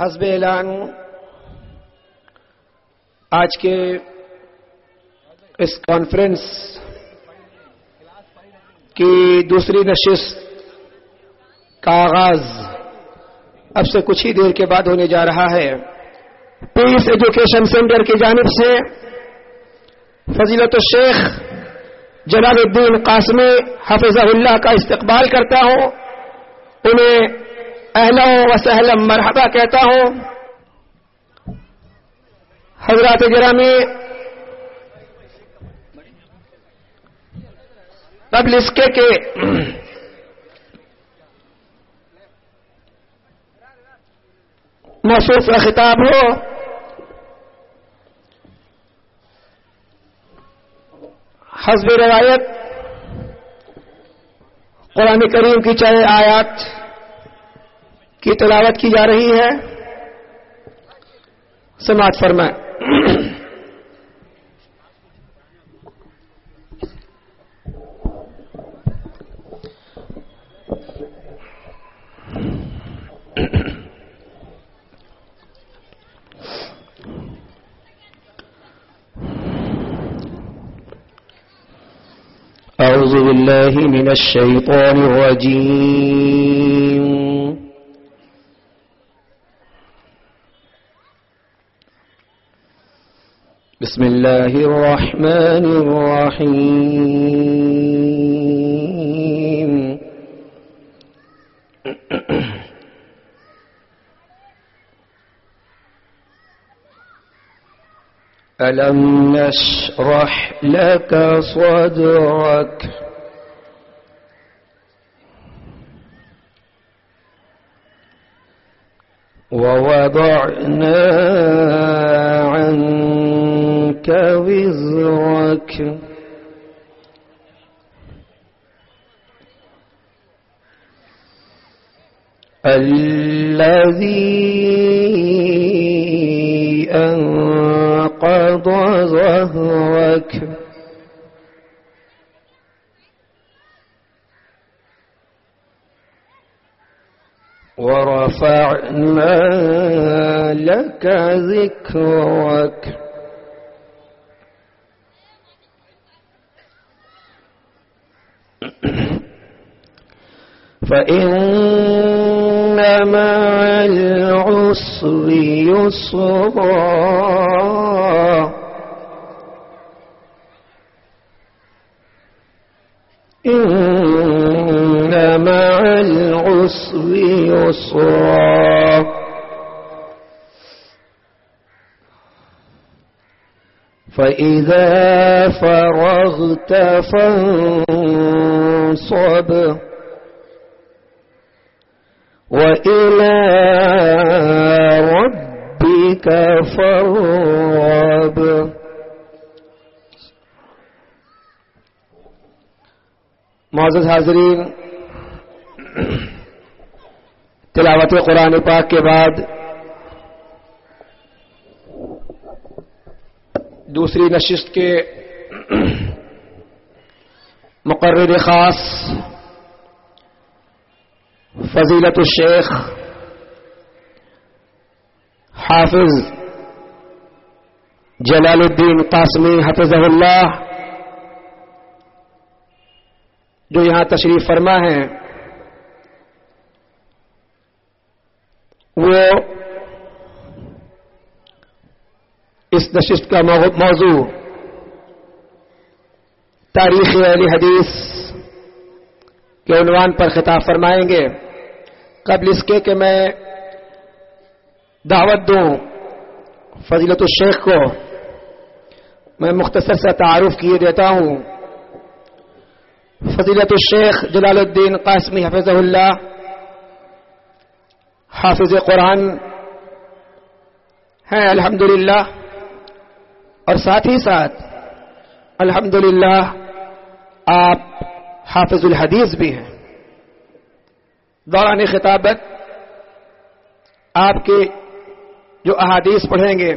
حسب اعلان آج کے اس کانفرنس کی دوسری نشست کا آغاز اب سے کچھ ہی دیر کے بعد ہونے جا رہا ہے۔ پیس ایجوکیشن سینٹر کی جانب سے فضیلت الشیخ جلال الدین قاسمی حفظ اللہ کا استقبال کرتا ہوں۔ انہیں اہلم و سہلم مرحبا کہتا ہوں۔ حضرات گرامی، قبل اس کے کہ موصوف کا خطاب ہو، حسب روایت قرآن کریم کی چاہے آیات کی تلاوت کی جا رہی ہے۔ سماعت فرمائیں۔ أعوذ بالله من الشيطان الرجيم بسم الله الرحمن الرحيم. ألم نشرح لك صدرك؟ ووضعنا عنك وزرك. الذي أنقض ظهرك ورفعنا لك ذكرك. فإن مع العسر يسرا إن مع العسر يسرا فإذا فرغت فانصب وإلى ربك فارغب معزز حاضرین، تلاوت قرآن پاک کے بعد دوسری نشست کے مقرر خاص فضیلت الشیخ حافظ جلال الدین قاسمی حفظ اللہ، جو یہاں تشریف فرما ہے وہ اس نشست کا موضوع تاریخ علی حدیث کے عنوان پر خطاب فرمائیں گے۔ قبل اس کے کہ میں دعوت دوں فضیلت الشیخ کو، میں مختصر سے تعارف کیے دیتا ہوں۔ فضیلت الشیخ جلال الدین قاسمی حفظ اللہ، حافظ قرآن ہیں الحمد اور ساتھ ہی ساتھ الحمد آپ حافظ الحدیث بھی ہیں۔ دوران خطابت آپ کے جو احادیث پڑھیں گے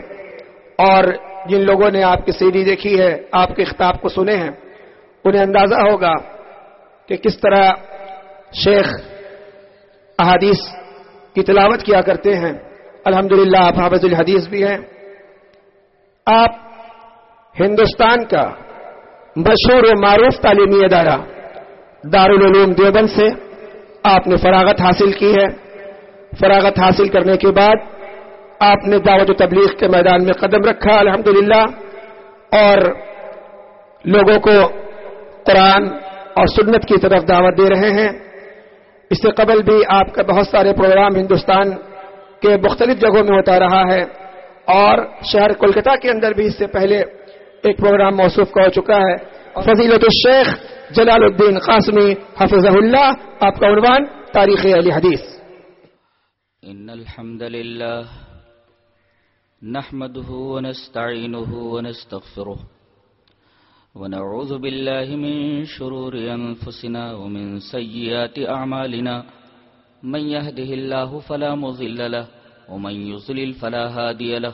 اور جن لوگوں نے آپ کی سیڑھی دیکھی ہے، آپ کے خطاب کو سنے ہیں، انہیں اندازہ ہوگا کہ کس طرح شیخ احادیث کی تلاوت کیا کرتے ہیں۔ الحمدللہ، آپ حافظ الحدیث بھی ہیں۔ آپ ہندوستان کا مشہور و معروف تعلیمی ادارہ دارالعلوم دیوبند سے آپ نے فراغت حاصل کی ہے۔ فراغت حاصل کرنے کے بعد آپ نے دعوت و تبلیغ کے میدان میں قدم رکھا، الحمدللہ۔ اور لوگوں کو قرآن اور سنت کی طرف دعوت دے رہے ہیں۔ اس سے قبل بھی آپ کا بہت سارے پروگرام ہندوستان کے مختلف جگہوں میں ہوتا رہا ہے۔ اور شہر کولکتہ کے اندر بھی اس سے پہلے ایک پروگرام موصوف کا ہو چکا ہے۔ فضیلت الشیخ جلال الدین قاسمی حفظ اللہ آپ کا عنوان تاریخ علی حدیث۔ ان الحمد لله نحمده ونستعينه ونستغفره ونعوذ بالله من شرور انفسنا ومن سيئات اعمالنا من يهده الله فلا مضل له ومن يضلل فلا هادي له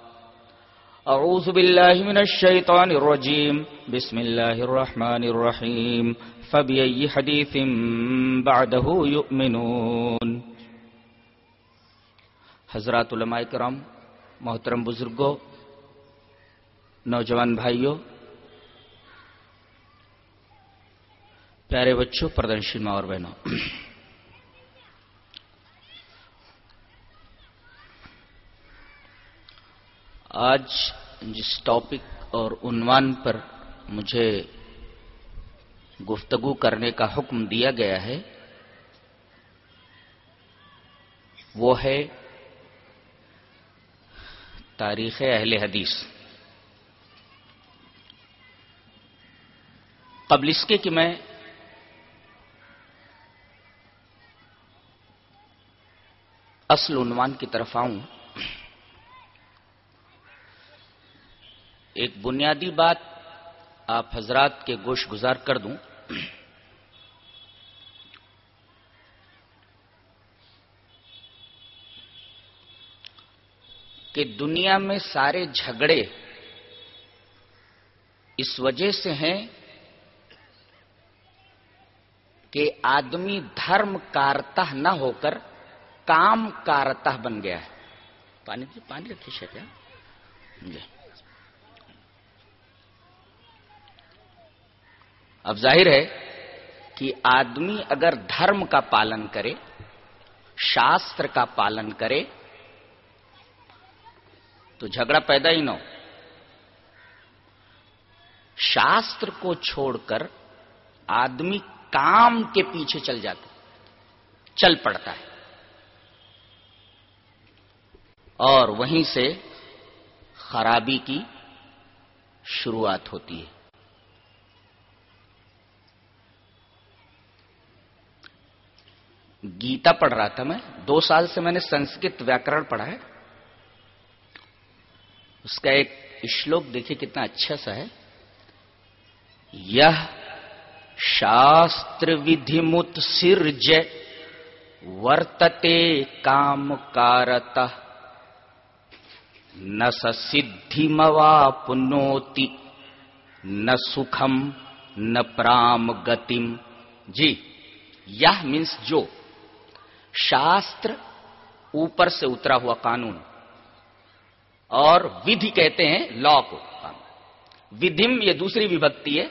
أعوذ بالله من الشيطان الرجيم. بسم الله الرحمن الرحيم. فبأي حديث بعده يؤمنون؟ حضرات علماء کرام، محترم بزرگوں نوجوان بھائیوں پیارے بچوں پردرشن اور بہنوں آج جس ٹاپک اور عنوان پر مجھے گفتگو کرنے کا حکم دیا گیا ہے، وہ ہے تاریخ اہل حدیث۔ قبل اس کے کہ میں اصل عنوان کی طرف آؤں ایک بنیادی بات آپ حضرات کے گوش گزار کر دوں۔ کہ دنیا میں سارے جھگڑے اس وجہ سے ہیں کہ آدمی دھرم کارتا نہ ہو کر کام کارتا بن گیا ہے۔ پانی پانی رکھی شکا جی۔, جی۔ اب ظاہر ہے کہ آدمی اگر دھرم کا پالن کرے، شاستر کا پالن کرے، تو جھگڑا پیدا ہی نہ ہو۔ شاستر کو چھوڑ کر آدمی کام کے پیچھے چل جاتا چل پڑتا ہے۔ اور وہیں سے خرابی کی شروعات ہوتی ہے۔ گیتا پڑھ رہا تھا میں، دو سال سے میں نے سنسکرت ویاکرن پڑھا ہے۔ اس کا ایک شلوک دیکھیے کتنا اچھا سا ہے۔ یہ شاستر ودھی مت سرج ورتتے کام کارت نہ سدھی موا پنوتی نہ سکھم، نہ پرام گتیم جی یہ مینس جو۔ شاستر اوپر سے اترا ہوا قانون اور ودھی کہتے ہیں لا کو ودھم یہ دوسری وبکتی ہے۔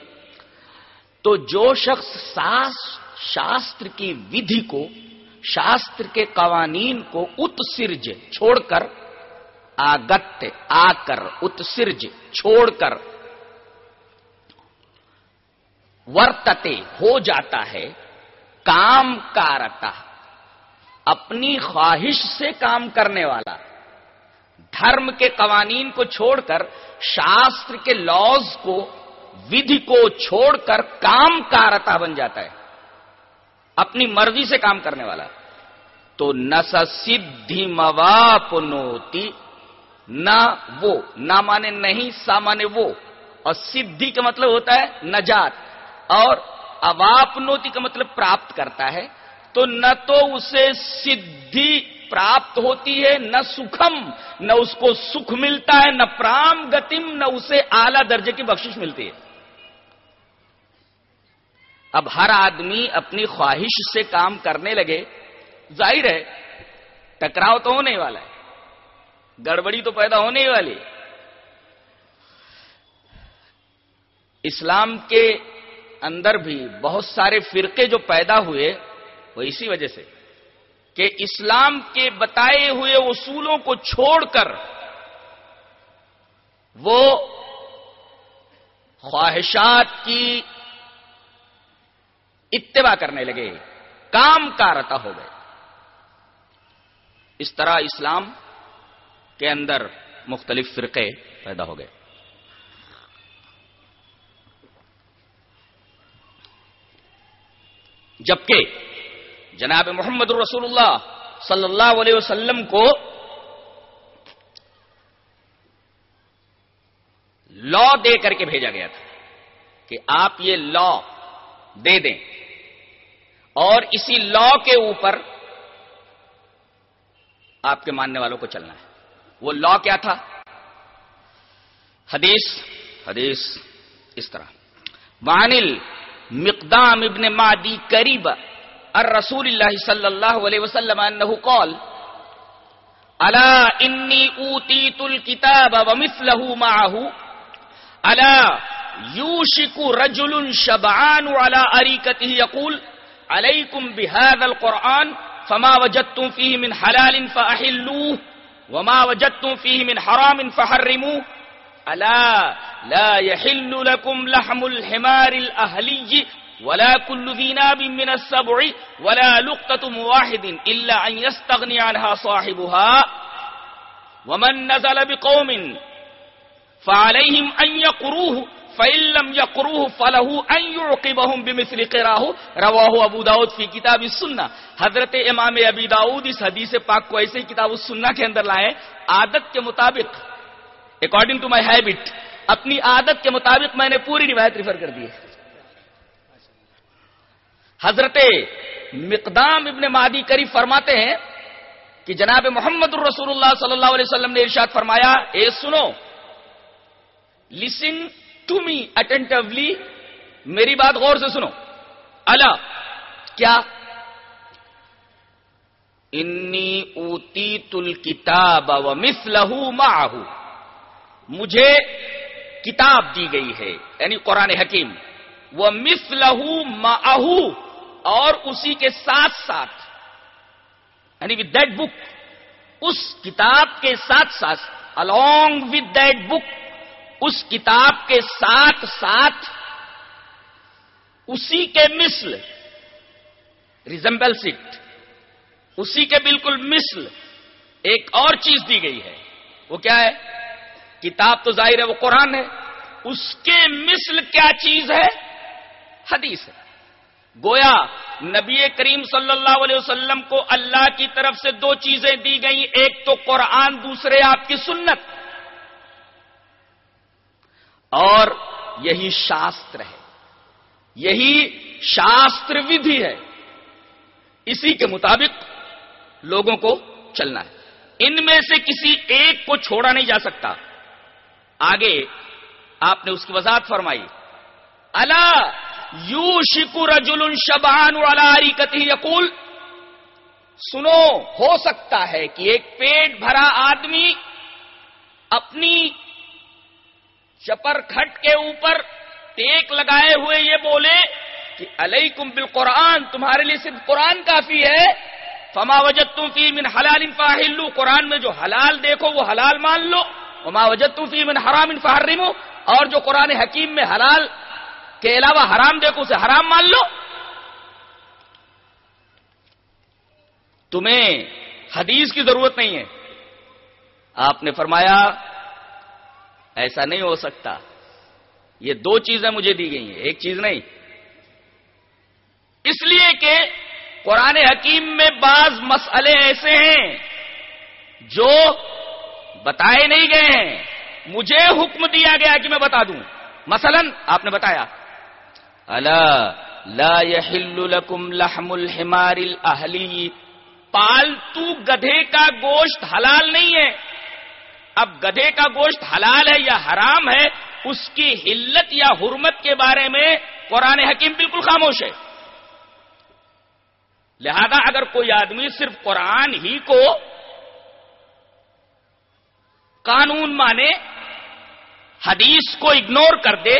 تو جو شخص ساس شاستر کی ودھی کو، شاستر کے قوانین کو اتسرج چھوڑ کر آگت آ کر، اتسرج چھوڑ کر ورتتے ہو جاتا ہے، کام کارتا اپنی خواہش سے کام کرنے والا۔ دھرم کے قوانین کو چھوڑ کر، شاستر کے لاز کو، ودھی کو چھوڑ کر کام کارتا بن جاتا ہے۔ اپنی مرضی سے کام کرنے والا۔ تو نہ سدھی مواپنوتی نہ وہ۔ نہ مانے نہیں، سا مانے وہ۔ اور سدھی کا مطلب ہوتا ہے نجات۔ اور اواپنوتی کا مطلب پراپت کرتا ہے۔ تو نہ تو اسے سدھی پراپت ہوتی ہے، نہ سکھم، نہ اس کو سکھ ملتا ہے، نہ پرام گتم، نہ اسے اعلی درجے کی بخشش ملتی ہے۔ اب ہر آدمی اپنی خواہش سے کام کرنے لگے۔ ظاہر ہے، ٹکراؤ تو ہونے والا ہے۔ گڑبڑی تو پیدا ہونے والی اسلام کے اندر بھی بہت سارے فرقے جو پیدا ہوئے وہ اسی وجہ سے کہ اسلام کے بتائے ہوئے اصولوں کو چھوڑ کر وہ خواہشات کی اتباع کرنے لگے، کام کارتا ہو گئے۔ اس طرح اسلام کے اندر مختلف فرقے پیدا ہو گئے۔ جبکہ جناب محمد الرسول اللہ صلی اللہ علیہ وسلم کو لا دے کر کے بھیجا گیا تھا کہ آپ یہ لا دے دیں۔ اور اسی لا کے اوپر آپ کے ماننے والوں کو چلنا ہے۔ وہ لا کیا تھا؟ حدیث حدیث اس طرح۔ وانل مقدام ابن مادی قریب الرسول اللہ صلی اللہ علیہ وسلم انه قال الا انی اوتیت الكتاب ومثله معه؟ الا يوشك رجل شبعان على اريكته يقول، عليكم بهذا القرآن، فما وجدتم فيه من حلال فأحلوه، وما وجدتم فيه من حرام فحرموه؟ الا لا يحل لكم لحم الحمار الاهلي ولا كل ذي ناب من السبع ولا لقطة واحد إلا أن يستغني عنها صاحبها. ومن نزل بقوم فعليهم أن يقروه، فإن لم يقروه فله أن يعقبهم بمثل قراه. رواه ابو داود فی کتاب السنہ حضرت امام ابی داود اس حدیث پاک کو ایسے کتاب السنہ کے اندر لائے، عادت کے مطابق اکارڈنگ ٹو مائی ہیبٹ اپنی عادت کے مطابق میں نے پوری روایت ریفر کر دی ہے۔ حضرت مقدام ابن مادی کری فرماتے ہیں کہ جناب محمد الرسول اللہ صلی اللہ علیہ وسلم نے ارشاد فرمایا، اے سنو لسن ٹو می اٹینٹولی میری بات غور سے سنو۔ اللہ کیا؟ انی اوتی تل کتاب و مس لہو مجھے کتاب دی گئی ہے یعنی قرآن حکیم۔ وہ مس لہو اور اسی کے ساتھ ساتھ یعنی ود دیٹ بک اس کتاب کے ساتھ ساتھ الانگ ود دیٹ بک اس کتاب کے ساتھ ساتھ، اسی کے مثل ریزمبل سٹ اسی کے بالکل مثل، ایک اور چیز دی گئی ہے۔ وہ کیا ہے؟ کتاب تو ظاہر ہے، وہ قرآن ہے۔ اس کے مثل کیا چیز ہے؟ حدیث ہے۔ گویا نبی کریم صلی اللہ علیہ وسلم کو اللہ کی طرف سے دو چیزیں دی گئیں، ایک تو قرآن، دوسرے آپ کی سنت۔ اور یہی شاستر ہے۔ یہی شاستر ودھی ہے۔ اسی کے مطابق لوگوں کو چلنا ہے۔ ان میں سے کسی ایک کو چھوڑا نہیں جا سکتا۔ آگے آپ نے اس کی وضاحت فرمائی۔ اللہ یو شکو رجول شبان کتی یقول، سنو، ہو سکتا ہے کہ ایک پیٹ بھرا آدمی اپنی چپر کھٹ کے اوپر ٹیک لگائے ہوئے یہ بولے کہ علیکم بالقرآن، تمہارے لیے صرف قرآن کافی ہے۔ فما وجد تم فی من حلال فاہلو قرآن میں جو حلال دیکھو وہ حلال مان لو۔ وما وجد تم فی من حرام فحرمو، اور جو قرآن حکیم میں حلال کے علاوہ حرام دیکھو اسے حرام مان لو۔ تمہیں حدیث کی ضرورت نہیں ہے۔ آپ نے فرمایا، ایسا نہیں ہو سکتا۔ یہ دو چیزیں مجھے دی گئی ہیں، ایک چیز نہیں۔ اس لیے کہ قرآن حکیم میں بعض مسئلے ایسے ہیں جو بتائے نہیں گئے ہیں۔ مجھے حکم دیا گیا کہ میں بتا دوں۔ مثلا آپ نے بتایا اللہ لا يحل لكم لحم الحمار الاهلی پالتو گدھے کا گوشت حلال نہیں ہے۔ اب گدھے کا گوشت حلال ہے یا حرام ہے، اس کی حلت یا حرمت کے بارے میں قرآن حکیم بالکل خاموش ہے۔ لہذا اگر کوئی آدمی صرف قرآن ہی کو قانون مانے، حدیث کو اگنور کر دے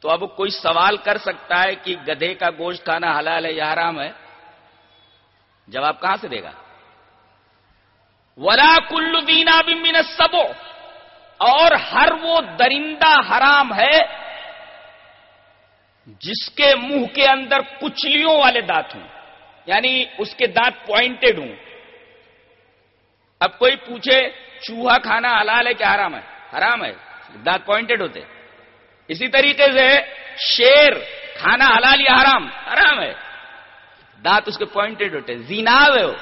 تو اب کوئی سوال کر سکتا ہے کہ گدھے کا گوشت کھانا حلال ہے یا حرام ہے؟ جواب کہاں سے دے گا؟ ولا کل دینا بمن سبو اور ہر وہ درندہ حرام ہے جس کے منہ کے اندر کچلیوں والے دانت ہوں یعنی اس کے دانت پوائنٹڈ ہوں۔ اب کوئی پوچھے چوہا کھانا حلال ہے کیا حرام ہے؟ حرام ہے، دانت پوائنٹڈ ہوتے۔ اسی طریقے سے شیر، کھانا حلال یا حرام؟ حرام ہے۔ دانت اس کے پوائنٹڈ ہوتے زیناب ہے وہ۔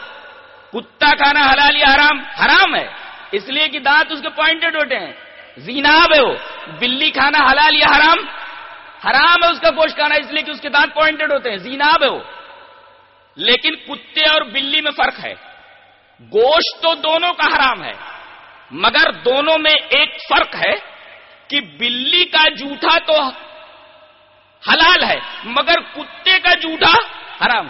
کتا کھانا حلال یا حرام؟ حرام ہے۔ اس لیے کہ دانت اس کے پوائنٹڈ ہوتے ہیں۔ زیناب ہے وہ۔ بلی کھانا حلال یا حرام؟ حرام ہے اس کا گوشت کھانا، اس لیے کہ اس کے دانت پوائنٹڈ ہوتے ہیں۔ زیناب ہے وہ۔ لیکن کتے اور بلی میں فرق ہے۔ گوشت تو دونوں کا حرام ہے، مگر دونوں میں ایک فرق ہے۔ کہ بلی کا جھوٹا تو حلال ہے، مگر کتے کا جھوٹا حرام۔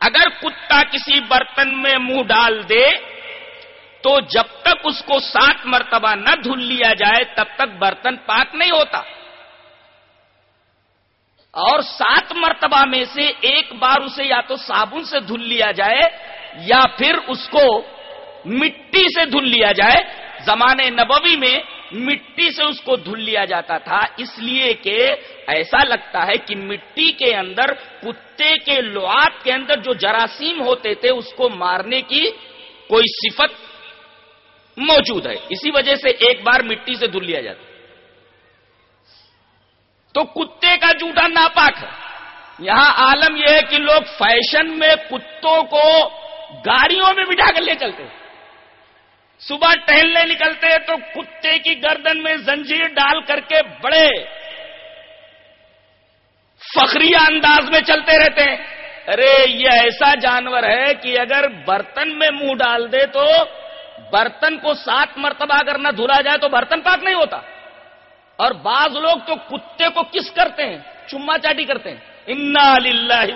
اگر کتا کسی برتن میں منہ ڈال دے، تو جب تک اس کو سات مرتبہ نہ دھل لیا جائے، تب تک برتن پاک نہیں ہوتا۔ اور سات مرتبہ میں سے ایک بار اسے یا تو صابن سے دھل لیا جائے، یا پھر اس کو مٹی سے دھل لیا جائے۔ زمانے نبوی میں مٹی سے اس کو دھل لیا جاتا تھا، اس لیے کہ ایسا لگتا ہے کہ مٹی کے اندر، کتے کے لوات کے اندر جو جراثیم ہوتے تھے، اس کو مارنے کی کوئی صفت موجود ہے۔ اسی وجہ سے ایک بار مٹی سے دھل لیا جاتا۔ تو کتے کا جوٹا ناپاک ہے۔ یہاں عالم یہ ہے کہ لوگ فیشن میں کتوں کو گاڑیوں میں بٹھا کر لے چلتے ہیں۔ صبح ٹہلنے نکلتے تو کتے کی گردن میں زنجیر ڈال کر کے بڑے فخری انداز میں چلتے رہتے ہیں۔ ارے، یہ ایسا جانور ہے کہ اگر برتن میں منہ ڈال دے تو برتن کو سات مرتبہ اگر نہ دھلا جائے تو برتن پاک نہیں ہوتا۔ اور بعض لوگ تو کتے کو کس کرتے ہیں؟ چما چاٹی کرتے ہیں۔ انا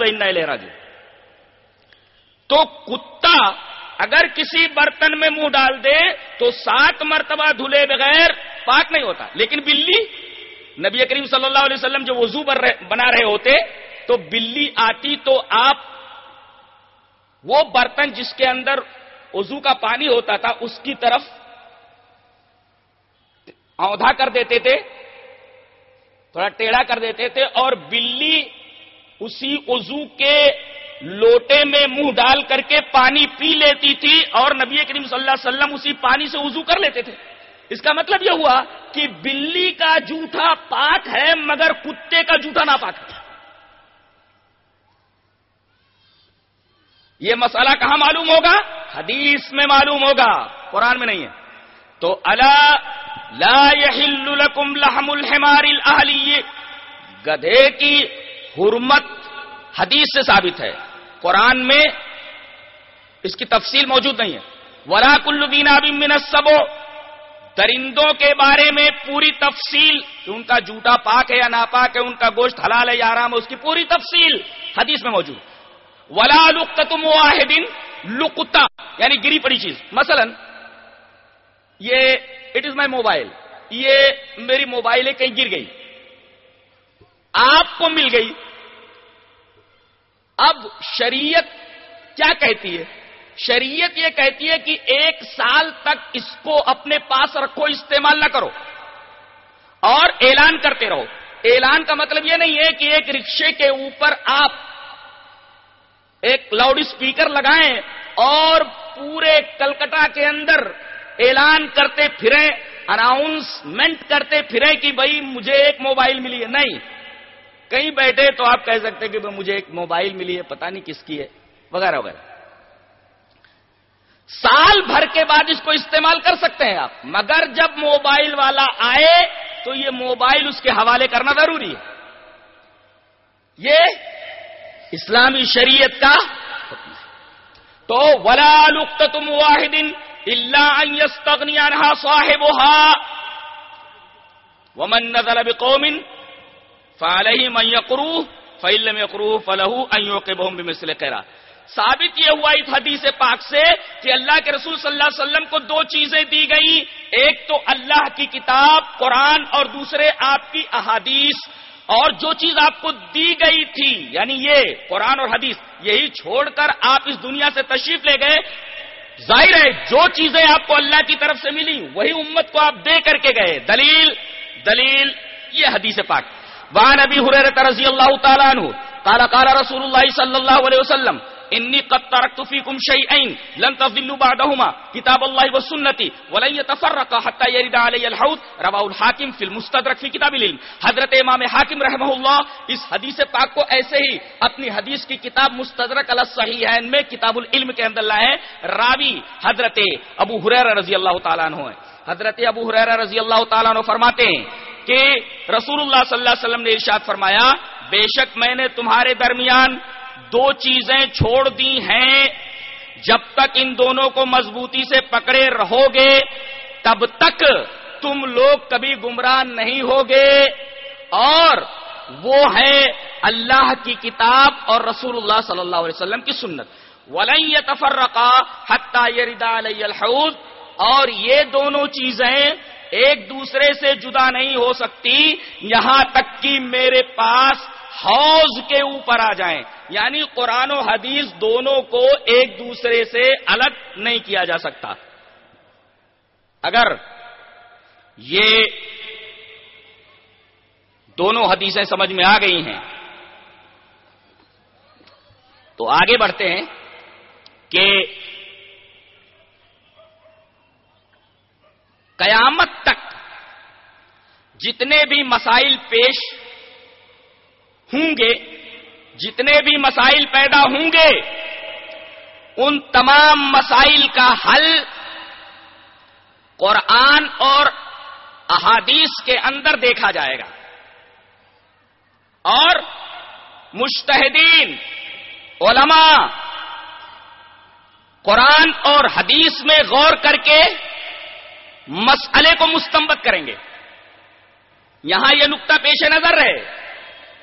و انا راجو تو کتا اگر کسی برتن میں منہ ڈال دے تو سات مرتبہ دھلے بغیر پاک نہیں ہوتا۔ لیکن بلی، نبی کریم صلی اللہ علیہ وسلم جو وضو بنا رہے ہوتے، تو بلی آتی تو آپ وہ برتن جس کے اندر وضو کا پانی ہوتا تھا، اس کی طرف اودا کر دیتے تھے، تھوڑا ٹیڑھا کر دیتے تھے اور بلی اسی وضو کے لوٹے میں منہ ڈال کر کے پانی پی لیتی تھی اور نبی کریم صلی اللہ علیہ وسلم اسی پانی سے وضو کر لیتے تھے۔ اس کا مطلب یہ ہوا کہ بلی کا جھوٹا پاک ہے مگر کتے کا جھوٹا نہ پاک ہے۔ یہ مسئلہ کہاں معلوم ہوگا؟ حدیث میں معلوم ہوگا، قرآن میں نہیں ہے۔ تو اللہ لا يحل لكم لحم الحمار الاهلی گدھے کی حرمت حدیث سے ثابت ہے۔ قرآن میں اس کی تفصیل موجود نہیں ہے۔ ولا کل دینا من درندوں کے بارے میں پوری تفصیل کہ ان کا جوتا پاک ہے یا ناپاک ہے، ان کا گوشت حلال ہے یا آرام ہے، اس کی پوری تفصیل حدیث میں موجود ولا لقتم واحد لقتا یعنی گری پڑی چیز۔ مثلا یہ اٹ از مائی موبائل یہ میری موبائل ہے کہیں گر گئی۔ آپ کو مل گئی اب شریعت کیا کہتی ہے؟ شریعت یہ کہتی ہے کہ ایک سال تک اس کو اپنے پاس رکھو، استعمال نہ کرو اور اعلان کرتے رہو۔ اعلان کا مطلب یہ نہیں ہے کہ ایک رکشے کے اوپر آپ ایک لاؤڈ اسپیکر لگائیں اور پورے کلکٹا کے اندر اعلان کرتے پھریں اناؤنسمنٹ کرتے پھریں کہ بھائی مجھے ایک موبائل ملی ہے۔ نہیں۔ کہیں بیٹھے تو آپ کہہ سکتے کہ مجھے ایک موبائل ملی ہے، پتہ نہیں کس کی ہے، وغیرہ وغیرہ۔ سال بھر کے بعد اس کو استعمال کر سکتے ہیں آپ۔ مگر جب موبائل والا آئے تو یہ موبائل اس کے حوالے کرنا ضروری ہے۔ یہ اسلامی شریعت کا تو ولا لخت تم واحد اللہ صاحب ومن نزل بقوم فعليه من يقروه، فإن لم يقروه فله أن بمثل ثابت یہ ہوا اس حدیث پاک سے کہ اللہ کے رسول صلی اللہ علیہ وسلم کو دو چیزیں دی گئی ایک تو اللہ کی کتاب، قرآن اور دوسرے آپ کی احادیث۔ اور جو چیز آپ کو دی گئی تھی یعنی یہ قرآن اور حدیث، یہی چھوڑ کر آپ اس دنیا سے تشریف لے گئے۔ ظاہر ہے، جو چیزیں آپ کو اللہ کی طرف سے ملی، وہی امت کو آپ دے کر کے گئے۔ دلیل دلیل، یہ حدیث پاک۔ وہاں نبی حریرت رضی اللہ تعالیٰ عنہ قال قال رسول اللہ صلی اللہ علیہ وسلم، انی قد ترکت فیکم شیئین، لن تضلوا بعدهما کتاب اللہ و ولن يتفرق حتى يرد علی الحوض رواه الحاکم فی المستدرک فی کتاب العلم. حضرت امام حاکم رحمہ اللہ اس حدیث پاک کو ایسے ہی اپنی حدیث کی کتاب مستدرک علی الصحیحین میں کتاب العلم کے اندر لائے راوی حضرت ابو حریرہ رضی اللہ تعالیٰ عنہ ہے حضرت ابو حریرہ رضی اللہ تعالیٰ عنہ فرماتے ہیں کہ رسول اللہ صلی اللہ علیہ وسلم نے ارشاد فرمایا، بے شک میں نے تمہارے درمیان دو چیزیں چھوڑ دی ہیں۔ جب تک ان دونوں کو مضبوطی سے پکڑے رہو گے تب تک تم لوگ کبھی گمراہ نہیں ہوگے۔ اور وہ ہے اللہ کی کتاب اور رسول اللہ صلی اللہ علیہ وسلم کی سنت۔ ولن تفرقہ حتہ یریدا علیہ الحوض۔ اور یہ دونوں چیزیں ایک دوسرے سے جدا نہیں ہو سکتی، یہاں تک کہ میرے پاس حوض کے اوپر آ جائیں۔ یعنی قرآن و حدیث دونوں کو ایک دوسرے سے الگ نہیں کیا جا سکتا۔ اگر یہ دونوں حدیثیں سمجھ میں آ گئی ہیں، تو آگے بڑھتے ہیں کہ قیامت جتنے بھی مسائل پیش ہوں گے، جتنے بھی مسائل پیدا ہوں گے، ان تمام مسائل کا حل قرآن اور احادیث کے اندر دیکھا جائے گا۔ اور مشتحدین علماء قرآن اور حدیث میں غور کر کے مسئلے کو مستمت کریں گے۔ یہاں یہ نقطہ پیش نظر رہے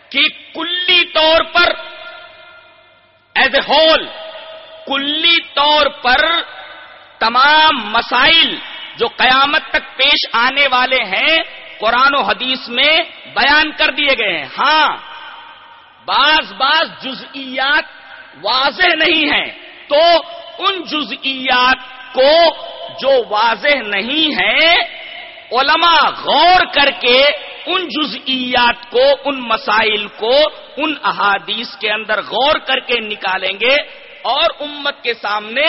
کہ کلی طور پر ایز اے ہول کلی طور پر تمام مسائل جو قیامت تک پیش آنے والے ہیں، قرآن و حدیث میں بیان کر دیے گئے ہیں۔ ہاں بعض بعض جزئیات واضح نہیں ہیں۔ تو ان جزئیات کو جو واضح نہیں ہے علماء غور کر کے ان جزئیات کو، ان مسائل کو، ان احادیث کے اندر غور کر کے نکالیں گے اور امت کے سامنے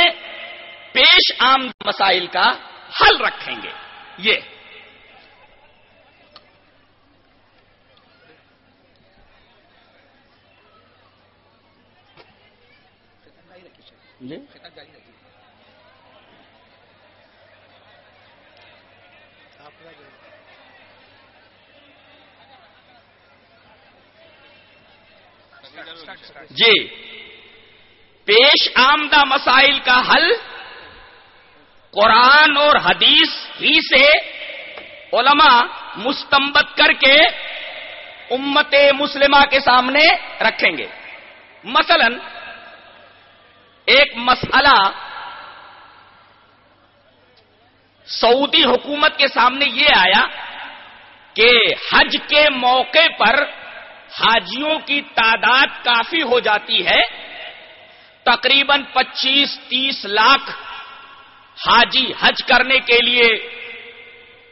پیش عام مسائل کا حل رکھیں گے۔ یہ۔ جی؟ جی۔ پیش آمدہ مسائل کا حل قرآن اور حدیث ہی سے علماء مستمبت کر کے امت مسلمہ کے سامنے رکھیں گے۔ مثلا ایک مسئلہ سعودی حکومت کے سامنے یہ آیا کہ حج کے موقع پر حاجیوں کی تعداد کافی ہو جاتی ہے۔ تقریباً پچیس، تیس لاکھ حاجی حج کرنے کے لیے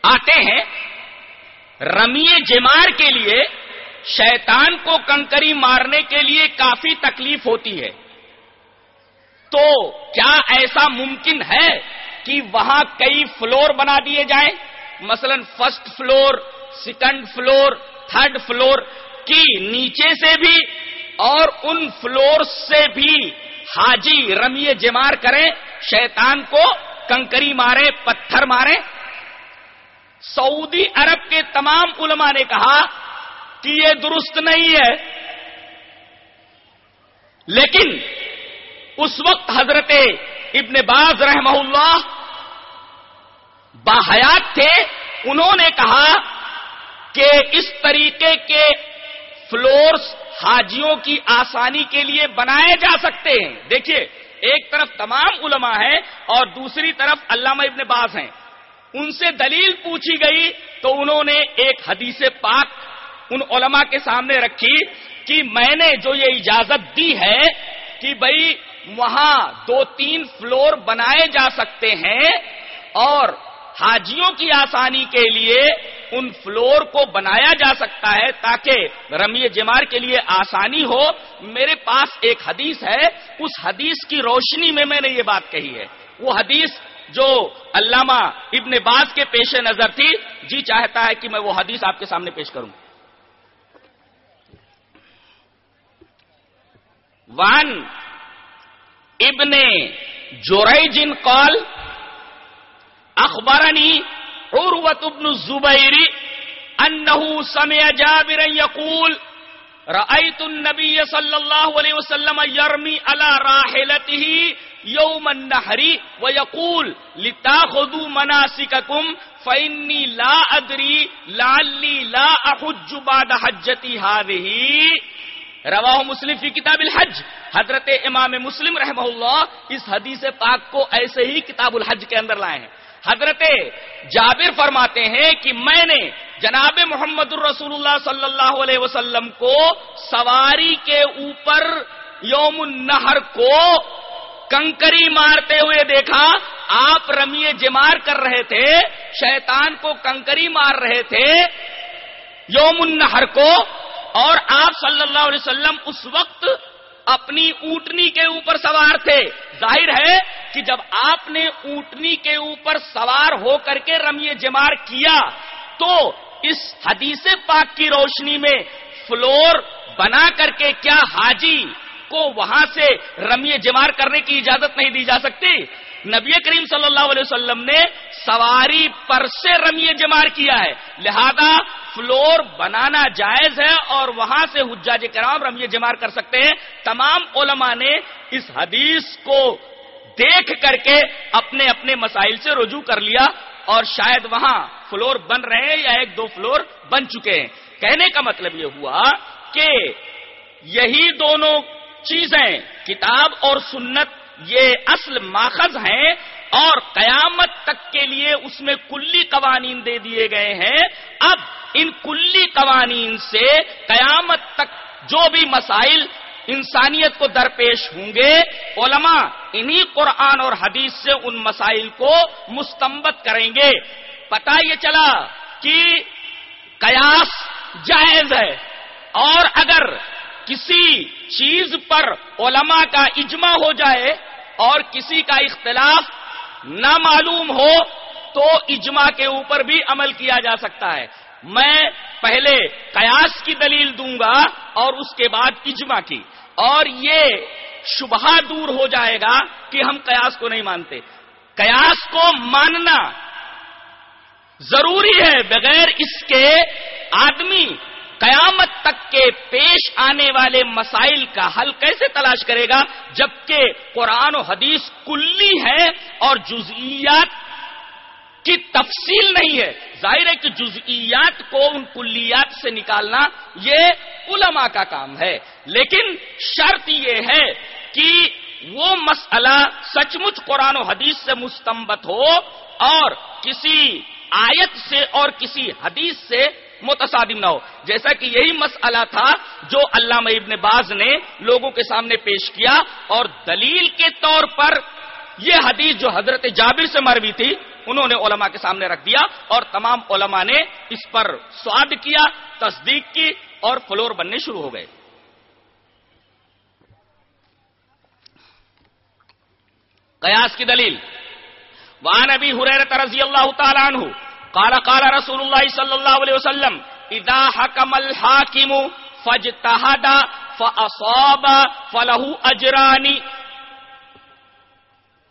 آتے ہیں۔ رمی جمار کے لیے شیطان کو کنکری مارنے کے لیے کافی تکلیف ہوتی ہے۔ تو کیا ایسا ممکن ہے کہ وہاں کئی فلور بنا دیے جائیں؟ مثلا first floor, second floor, third floor کی نیچے سے بھی اور ان فلور سے بھی حاجی رمی جمار کریں، شیطان کو کنکری مارے، پتھر مارے۔ سعودی عرب کے تمام علماء نے کہا کہ یہ درست نہیں ہے۔ لیکن اس وقت حضرت ابن باز رحمہ اللہ باحیات تھے، انہوں نے کہا کہ اس طریقے کے فلورز حاجیوں کی آسانی کے لیے بنائے جا سکتے ہیں۔ دیکھیے، ایک طرف تمام علماء ہیں اور دوسری طرف علامہ ابن باز ہیں۔ ان سے دلیل پوچھی گئی تو انہوں نے ایک حدیث پاک ان علماء کے سامنے رکھی کہ میں نے جو یہ اجازت دی ہے کہ بھائی وہاں دو تین فلور بنائے جا سکتے ہیں اور حاجیوں کی آسانی کے لیے ان فلور کو بنایا جا سکتا ہے تاکہ رمی جمار کے لیے آسانی ہو۔ میرے پاس ایک حدیث ہے۔ اس حدیث کی روشنی میں میں نے یہ بات کہی ہے۔ وہ حدیث جو علامہ ابن باز کے پیش نظر تھی۔ جی چاہتا ہے کہ میں وہ حدیث آپ کے سامنے پیش کروں۔ ون ابن جورائی جن کال اخبارنی عروت ابن الزبیر انه سمع جابر يقول، رأيت النبي صلى الله عليه وسلم يرمي على راحلته يوم النحر ويقول لتاخذوا مناسككم فإني لا أدري لعلي لا أحج بعد حجتي هذه. رواہ مسلم فی کتاب الحج. حضرت امام مسلم رحمہ اللہ اس حدیث پاک کو ایسے ہی کتاب الحج کے اندر لائے ہیں۔ حضرت جابر فرماتے ہیں کہ میں نے جناب محمد الرسول اللہ صلی اللہ علیہ وسلم کو سواری کے اوپر یوم النہر کو کنکری مارتے ہوئے دیکھا۔ آپ رمی جمار کر رہے تھے، شیطان کو کنکری مار رہے تھے یوم النہر کو۔ اور آپ صلی اللہ علیہ وسلم اس وقت اپنی اونٹنی کے اوپر سوار تھے۔ ظاہر ہے کہ جب آپ نے اونٹنی کے اوپر سوار ہو کر کے رمی جمار کیا، تو اس حدیث پاک کی روشنی میں فلور بنا کر کے کیا حاجی کو وہاں سے رمی جمار کرنے کی اجازت نہیں دی جا سکتی؟ نبی کریم صلی اللہ علیہ وسلم نے سواری پر سے رمی جمار کیا ہے۔ لہذا فلور بنانا جائز ہے اور وہاں سے حجاج کرام رمی جمار کر سکتے ہیں۔ تمام علماء نے اس حدیث کو دیکھ کر کے اپنے اپنے مسائل سے رجوع کر لیا اور شاید وہاں فلور بن رہے ہیں یا ایک دو فلور بن چکے ہیں۔ کہنے کا مطلب یہ ہوا کہ یہی دونوں چیزیں کتاب اور سنت یہ اصل ماخذ ہیں اور قیامت تک کے لیے اس میں کلی قوانین دے دیے گئے ہیں۔ اب ان کلی قوانین سے قیامت تک جو بھی مسائل انسانیت کو درپیش ہوں گے، علماء انہی قرآن اور حدیث سے ان مسائل کو مستمت کریں گے۔ پتا یہ چلا کہ قیاس جائز ہے اور اگر کسی چیز پر علماء کا اجماع ہو جائے اور کسی کا اختلاف نہ معلوم ہو تو اجماع کے اوپر بھی عمل کیا جا سکتا ہے۔ میں پہلے قیاس کی دلیل دوں گا اور اس کے بعد اجماع کی۔ اور یہ شبہ دور ہو جائے گا کہ ہم قیاس کو نہیں مانتے۔ قیاس کو ماننا ضروری ہے بغیر اس کے آدمی قیامت تک کے پیش آنے والے مسائل کا حل کیسے تلاش کرے گا جبکہ قرآن و حدیث کلی ہے اور جزئیات کی تفصیل نہیں ہے۔ ظاہر ہے کہ جزئیات کو ان کلیات سے نکالنا یہ علماء کا کام ہے۔ لیکن شرط یہ ہے کہ وہ مسئلہ سچ مچ قرآن و حدیث سے مستمبت ہو اور کسی آیت سے اور کسی حدیث سے متصادم نہ ہو۔ جیسا کہ یہی مسئلہ تھا جو علامہ ابن باز نے لوگوں کے سامنے پیش کیا اور دلیل کے طور پر یہ حدیث جو حضرت جابر سے مروی تھی، انہوں نے علماء کے سامنے رکھ دیا اور تمام علماء نے اس پر سواد کیا، تصدیق کی اور فلور بننے شروع ہو گئے۔ قیاس کی دلیل۔ وان ابی حریرت رضی اللہ تعالیٰ عنہ قال قال رسول الله صلى الله عليه وسلم اذا حكم الحاكم فاجتهد فاصاب فله اجران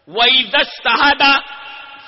واذا اسْتَهَدَ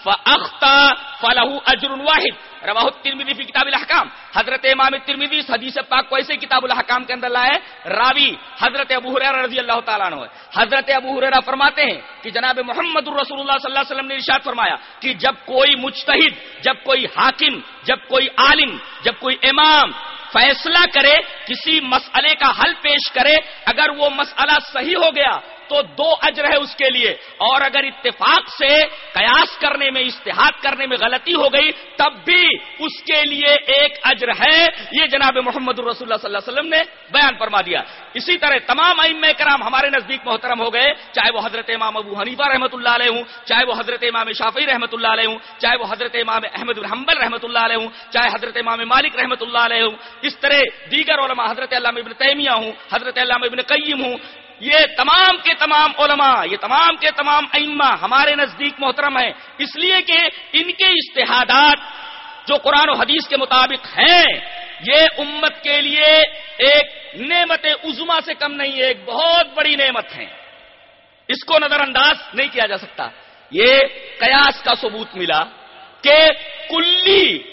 فَأَخْتَى فَلَهُ أَجْرٌ وَاحِدٌ۔ رواہ الترمذی فی کتاب الاحکام۔ حضرت امام ترمذی اس حدیث پاک کو ایسے کتاب الاحکام کے اندر لائے۔ راوی حضرت ابو ہریرہ رضی اللہ تعالیٰ عنہ حضرت ابو ہریرہ فرماتے ہیں کہ جناب محمد الرسول اللہ صلی اللہ علیہ وسلم نے ارشاد فرمایا کہ جب کوئی مجتہد، جب کوئی حاکم، جب کوئی عالم، جب کوئی امام فیصلہ کرے، کسی مسئلے کا حل پیش کرے، اگر وہ مسئلہ صحیح ہو گیا تو دو اجر ہے اس کے لیے۔ اور اگر اتفاق سے قیاس کرنے میں، اشتہاد کرنے میں غلطی ہو گئی، تب بھی اس کے لیے ایک اجر ہے۔ یہ جناب محمد الرسول اللہ صلی اللہ علیہ وسلم نے بیان فرما دیا۔ اسی طرح تمام ائم کرام ہمارے نزدیک محترم ہو گئے۔ چاہے وہ حضرت امام ابو حنیفہ رحمۃ اللہ علیہ ہوں، چاہے وہ حضرت امام شافی رحمۃ اللہ علیہ ہوں، چاہے وہ حضرت امام احمد الحمبل رحمۃ اللہ علیہ ہوں، چاہے حضرت امام مالک رحمۃ اللہ علیہ ہوں۔ اس طرح دیگر علماء، حضرت علامہ ابن تیمیہ ہوں، حضرت علامہ ابن قیم ہوں یہ تمام کے تمام علماء، یہ تمام کے تمام ائمہ ہمارے نزدیک محترم ہیں۔ اس لیے کہ ان کے اشتہادات جو قرآن و حدیث کے مطابق ہیں، یہ امت کے لیے ایک نعمت عظما سے کم نہیں ہے ایک بہت بڑی نعمت ہے اس کو نظر انداز نہیں کیا جا سکتا۔ یہ قیاس کا ثبوت ملا کہ کلی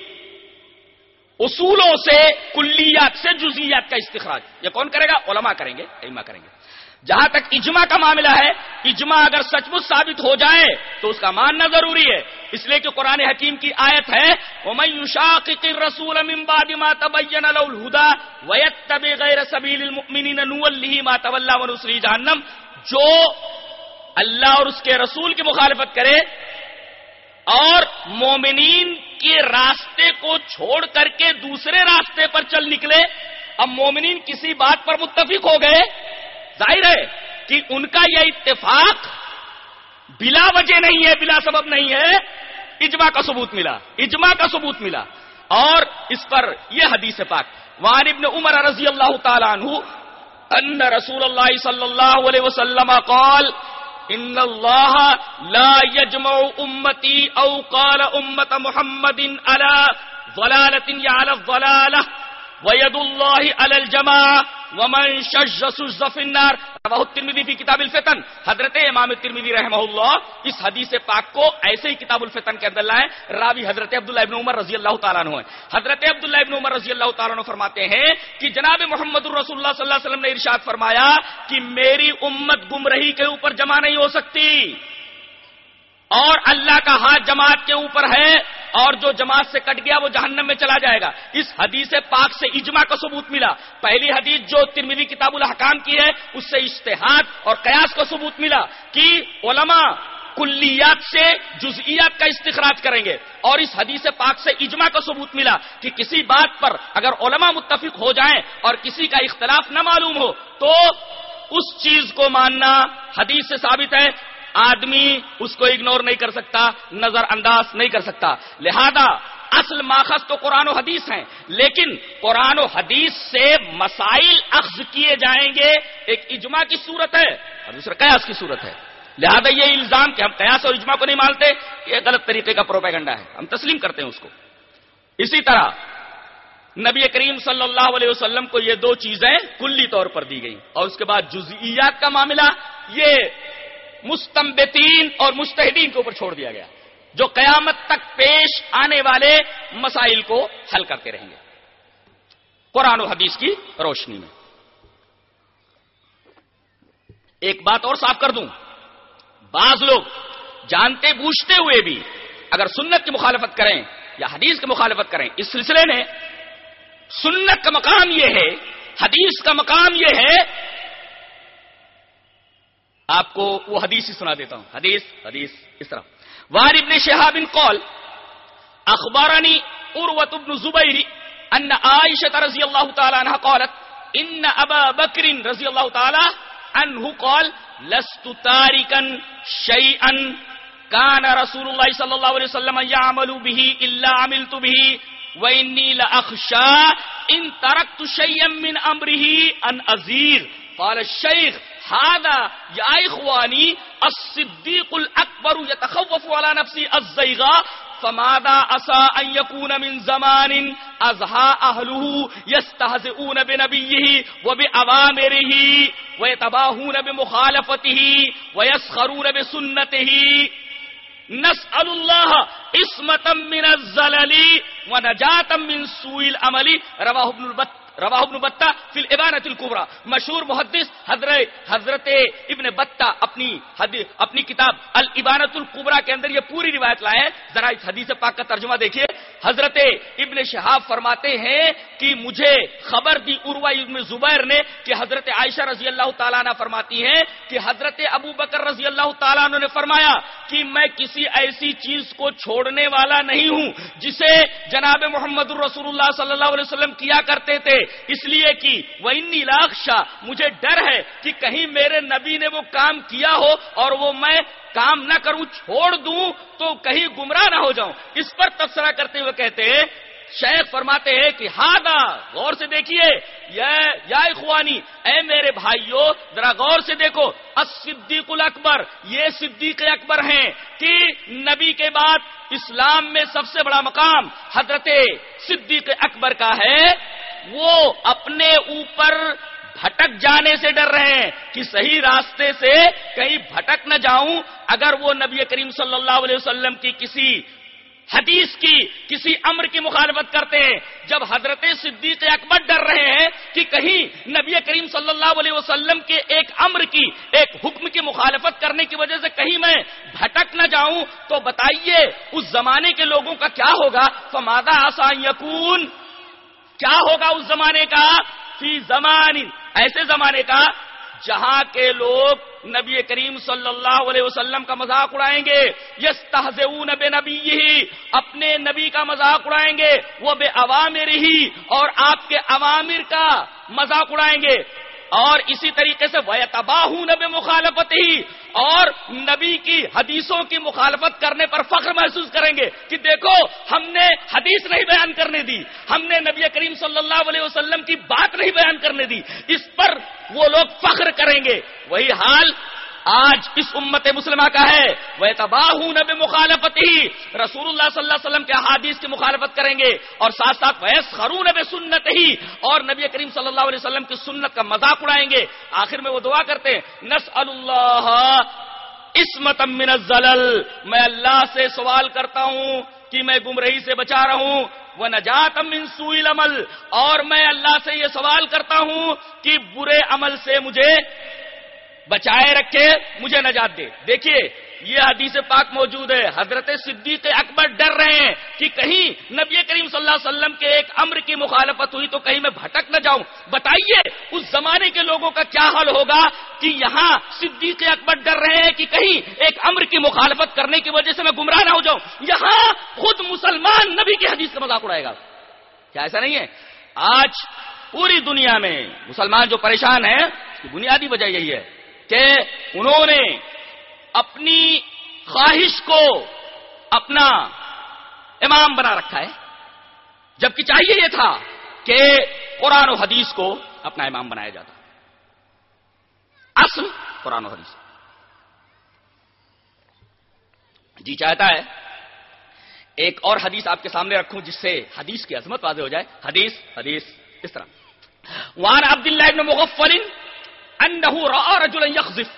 اصولوں سے، کلیات سے جزیات کا استخراج۔ یہ کون کرے گا؟ علماء کریں گے علما کریں گے۔ جہاں تک اجماع کا معاملہ ہے، اجماع اگر سچ مچ ثابت ہو جائے تو اس کا ماننا ضروری ہے۔ اس لیے کہ قرآن حکیم کی آیت ہے رسول جہنم جو اللہ اور اس کے رسول کی مخالفت کرے اور مومنین کے راستے کو چھوڑ کر کے دوسرے راستے پر چل نکلے، اب مومنین کسی بات پر متفق ہو گئے ظاہر ہے کہ ان کا یہ اتفاق بلا وجہ نہیں ہے، بلا سبب نہیں ہے۔ اجماع کا ثبوت ملا، اجماع کا ثبوت ملا۔ اور اس پر یہ حدیث پاک۔ وان ابن عمر رضی اللہ تعالیٰ عنہ، ان رسول اللہ صلی اللہ علیہ وسلم قال، ان اللہ لا يجمع امتی او قال امت محمد على ضلالة يعلى الضلالة وید اللہ الجما ومن النار رواه الترمذی فی کتاب الفتن. حضرت امام ترمذی رحمہ اللہ اس حدیث پاک کو ایسے ہی کتاب الفتن کے اندر لائے راوی حضرت عبداللہ ابن عمر رضی اللہ تعالیٰ عنہ حضرت عبداللہ ابن عمر رضی اللہ تعالیٰ عنہ فرماتے ہیں کہ جناب محمد الرسول اللہ صلی اللہ علیہ وسلم نے ارشاد فرمایا کہ میری امت گمرہی کے اوپر جمع نہیں ہو سکتی۔ اور اللہ کا ہاتھ جماعت کے اوپر ہے اور جو جماعت سے کٹ گیا وہ جہنم میں چلا جائے گا۔ اس حدیث پاک سے اجماع کا ثبوت ملا۔ پہلی حدیث جو ترمیوی کتاب الحکام کی ہے، اس سے اشتہاد اور قیاس کا ثبوت ملا کہ علماء کلیات سے جزئیات کا استخراج کریں گے۔ اور اس حدیث پاک سے اجماع کا ثبوت ملا کہ کسی بات پر اگر علماء متفق ہو جائیں اور کسی کا اختلاف نہ معلوم ہو، تو اس چیز کو ماننا حدیث سے ثابت ہے۔ آدمی اس کو اگنور نہیں کر سکتا نظر انداز نہیں کر سکتا۔ لہذا اصل ماخذ تو قرآن و حدیث ہیں، لیکن قرآن و حدیث سے مسائل اخذ کیے جائیں گے۔ ایک اجماع کی صورت ہے اور دوسرا قیاس کی صورت ہے۔ لہذا یہ الزام کہ ہم قیاس اور اجماع کو نہیں مانتے، یہ غلط طریقے کا پروپیگنڈا ہے۔ ہم تسلیم کرتے ہیں اس کو۔ اسی طرح نبی کریم صلی اللہ علیہ وسلم کو یہ دو چیزیں کلی طور پر دی گئی اور اس کے بعد جزئیات کا معاملہ، یہ مستمبتین اور مستحدین کے اوپر چھوڑ دیا گیا، جو قیامت تک پیش آنے والے مسائل کو حل کرتے رہیں گے۔ قرآن و حدیث کی روشنی میں۔ ایک بات اور صاف کر دوں۔ بعض لوگ جانتے بوجھتے ہوئے بھی اگر سنت کی مخالفت کریں یا حدیث کی مخالفت کریں، اس سلسلے میں سنت کا مقام یہ ہے، حدیث کا مقام یہ ہے آپ کو وہ حدیث ہی سنا دیتا ہوں۔ حدیث حدیث، اس طرح۔ وار ابن شہاب قول اخبارانی اروت ابن زبیری ان عائشہ رضی اللہ تعالی عنہ قالت، ان ابا بکر رضی اللہ تعالی عنہ قال، لست تارکا شیئا کان رسول اللہ صلی اللہ علیہ وسلم یعمل به الا عملت به وانی لاخشى ان ترکت شیئا من امره ان ازیر۔ قال الشيخ هذا يا اخواني الصديق الاكبر يتخوف على نفسه الزيغا فماذا اسى ان يكون من زمان ازها اهله يستهزئون بنبيه وباوامره ويتباهون بمخالفته ويسخرون بسنته. نسأل الله اسمة من الزلل ونجاة من سوء العمل، رواه ابن البت روا ابن بتا فی العبانت القبرا مشہور محدث حضرت حضرت ابن بتا اپنی اپنی کتاب العبانت القبرا کے اندر یہ پوری روایت لائے ذرا اس حدیث پاک کا ترجمہ دیکھیے۔ حضرت ابن شہاب فرماتے ہیں کہ مجھے خبر دی اروا ابن زبیر نے کہ حضرت عائشہ رضی اللہ تعالیٰ نے فرماتی ہیں کہ حضرت ابو بکر رضی اللہ تعالیٰ نے فرمایا کہ میں کسی ایسی چیز کو چھوڑنے والا نہیں ہوں جسے جناب محمد الرسول اللہ صلی اللہ علیہ وسلم کیا کرتے تھے۔ اس لیے کہ وہ انی لاکشا، مجھے ڈر ہے کہ کہیں میرے نبی نے وہ کام کیا ہو اور وہ میں کام نہ کروں، چھوڑ دوں تو کہیں گمراہ نہ ہو جاؤں۔ اس پر تبصرہ کرتے ہوئے کہتے ہیں شیخ فرماتے ہیں کہ ہادا غور سے دیکھیے، یا اخوانی، اے میرے بھائیوں ذرا غور سے دیکھو صدیق الاکبر، یہ صدیق اکبر ہیں کہ نبی کے بعد اسلام میں سب سے بڑا مقام حضرت صدیق اکبر کا ہے، وہ اپنے اوپر بھٹک جانے سے ڈر رہے ہیں کہ صحیح راستے سے کہیں بھٹک نہ جاؤں، اگر وہ نبی کریم صلی اللہ علیہ وسلم کی کسی حدیث کی کسی امر کی مخالفت کرتے ہیں، جب حضرت صدیق اکبر ڈر رہے ہیں کہ کہیں نبی کریم صلی اللہ علیہ وسلم کے ایک امر کی، ایک حکم کی مخالفت کرنے کی وجہ سے کہیں میں بھٹک نہ جاؤں، تو بتائیے اس زمانے کے لوگوں کا کیا ہوگا؟ فمادہ آسان یقون کیا ہوگا اس زمانے کا؟ فی زمان ایسے زمانے کا جہاں کے لوگ نبی کریم صلی اللہ علیہ وسلم کا مذاق اڑائیں گے یس تحزون بے نبی اپنے نبی کا مذاق اڑائیں گے، وہ بے عوامر ہی اور آپ کے عوامر کا مذاق اڑائیں گے۔ اور اسی طریقے سے وہ تباہ نبی مخالفت ہی اور نبی کی حدیثوں کی مخالفت کرنے پر فخر محسوس کریں گے کہ دیکھو، ہم نے حدیث نہیں بیان کرنے دی، ہم نے نبی کریم صلی اللہ علیہ وسلم کی بات نہیں بیان کرنے دی، اس پر وہ لوگ فخر کریں گے۔ وہی حال آج اس امت مسلمہ کا ہے۔ وہ تباہ نب مخالفت ہی رسول اللہ صلی اللہ علیہ وسلم کے حادیث کی مخالفت کریں گے اور ساتھ ساتھ ویس خرون نب سنت ہی اور نبی کریم صلی اللہ علیہ وسلم کی سنت کا مذاق اڑائیں گے۔ آخر میں وہ دعا کرتے ہیں۔ نس اللہ اسمت من الزلل۔ میں اللہ سے سوال کرتا ہوں کہ میں گمرہی سے بچا رہا ہوں۔ وہ نجات من سوئی عمل اور میں اللہ سے یہ سوال کرتا ہوں کہ برے عمل سے مجھے بچائے رکھے، مجھے نجات دے۔ دیکھیے، یہ حدیث پاک موجود ہے۔ حضرت صدیق اکبر ڈر رہے ہیں کہ کہیں نبی کریم صلی اللہ علیہ وسلم کے ایک امر کی مخالفت ہوئی تو کہیں میں بھٹک نہ جاؤں۔ بتائیے، اس زمانے کے لوگوں کا کیا حال ہوگا کہ یہاں صدیق اکبر ڈر رہے ہیں کہ کہیں ایک امر کی مخالفت کرنے کی وجہ سے میں گمراہ نہ ہو جاؤں؟ یہاں خود مسلمان نبی کی حدیث کا مذاق اڑائے گا۔ کیا ایسا نہیں ہے؟ آج پوری دنیا میں مسلمان جو پریشان ہیں، اس کی بنیادی وجہ یہی ہے۔ کہ انہوں نے اپنی خواہش کو اپنا امام بنا رکھا ہے، جبکہ چاہیے یہ تھا کہ قرآن و حدیث کو اپنا امام بنایا جاتا۔ اصل قرآن و حدیث۔ جی چاہتا ہے، ایک اور حدیث آپ کے سامنے رکھوں جس سے حدیث کی عظمت واضح ہو جائے۔ حدیث حدیث، اس طرح۔ وان عبد اللہ ابن مغفل انه راى رجلا يخزف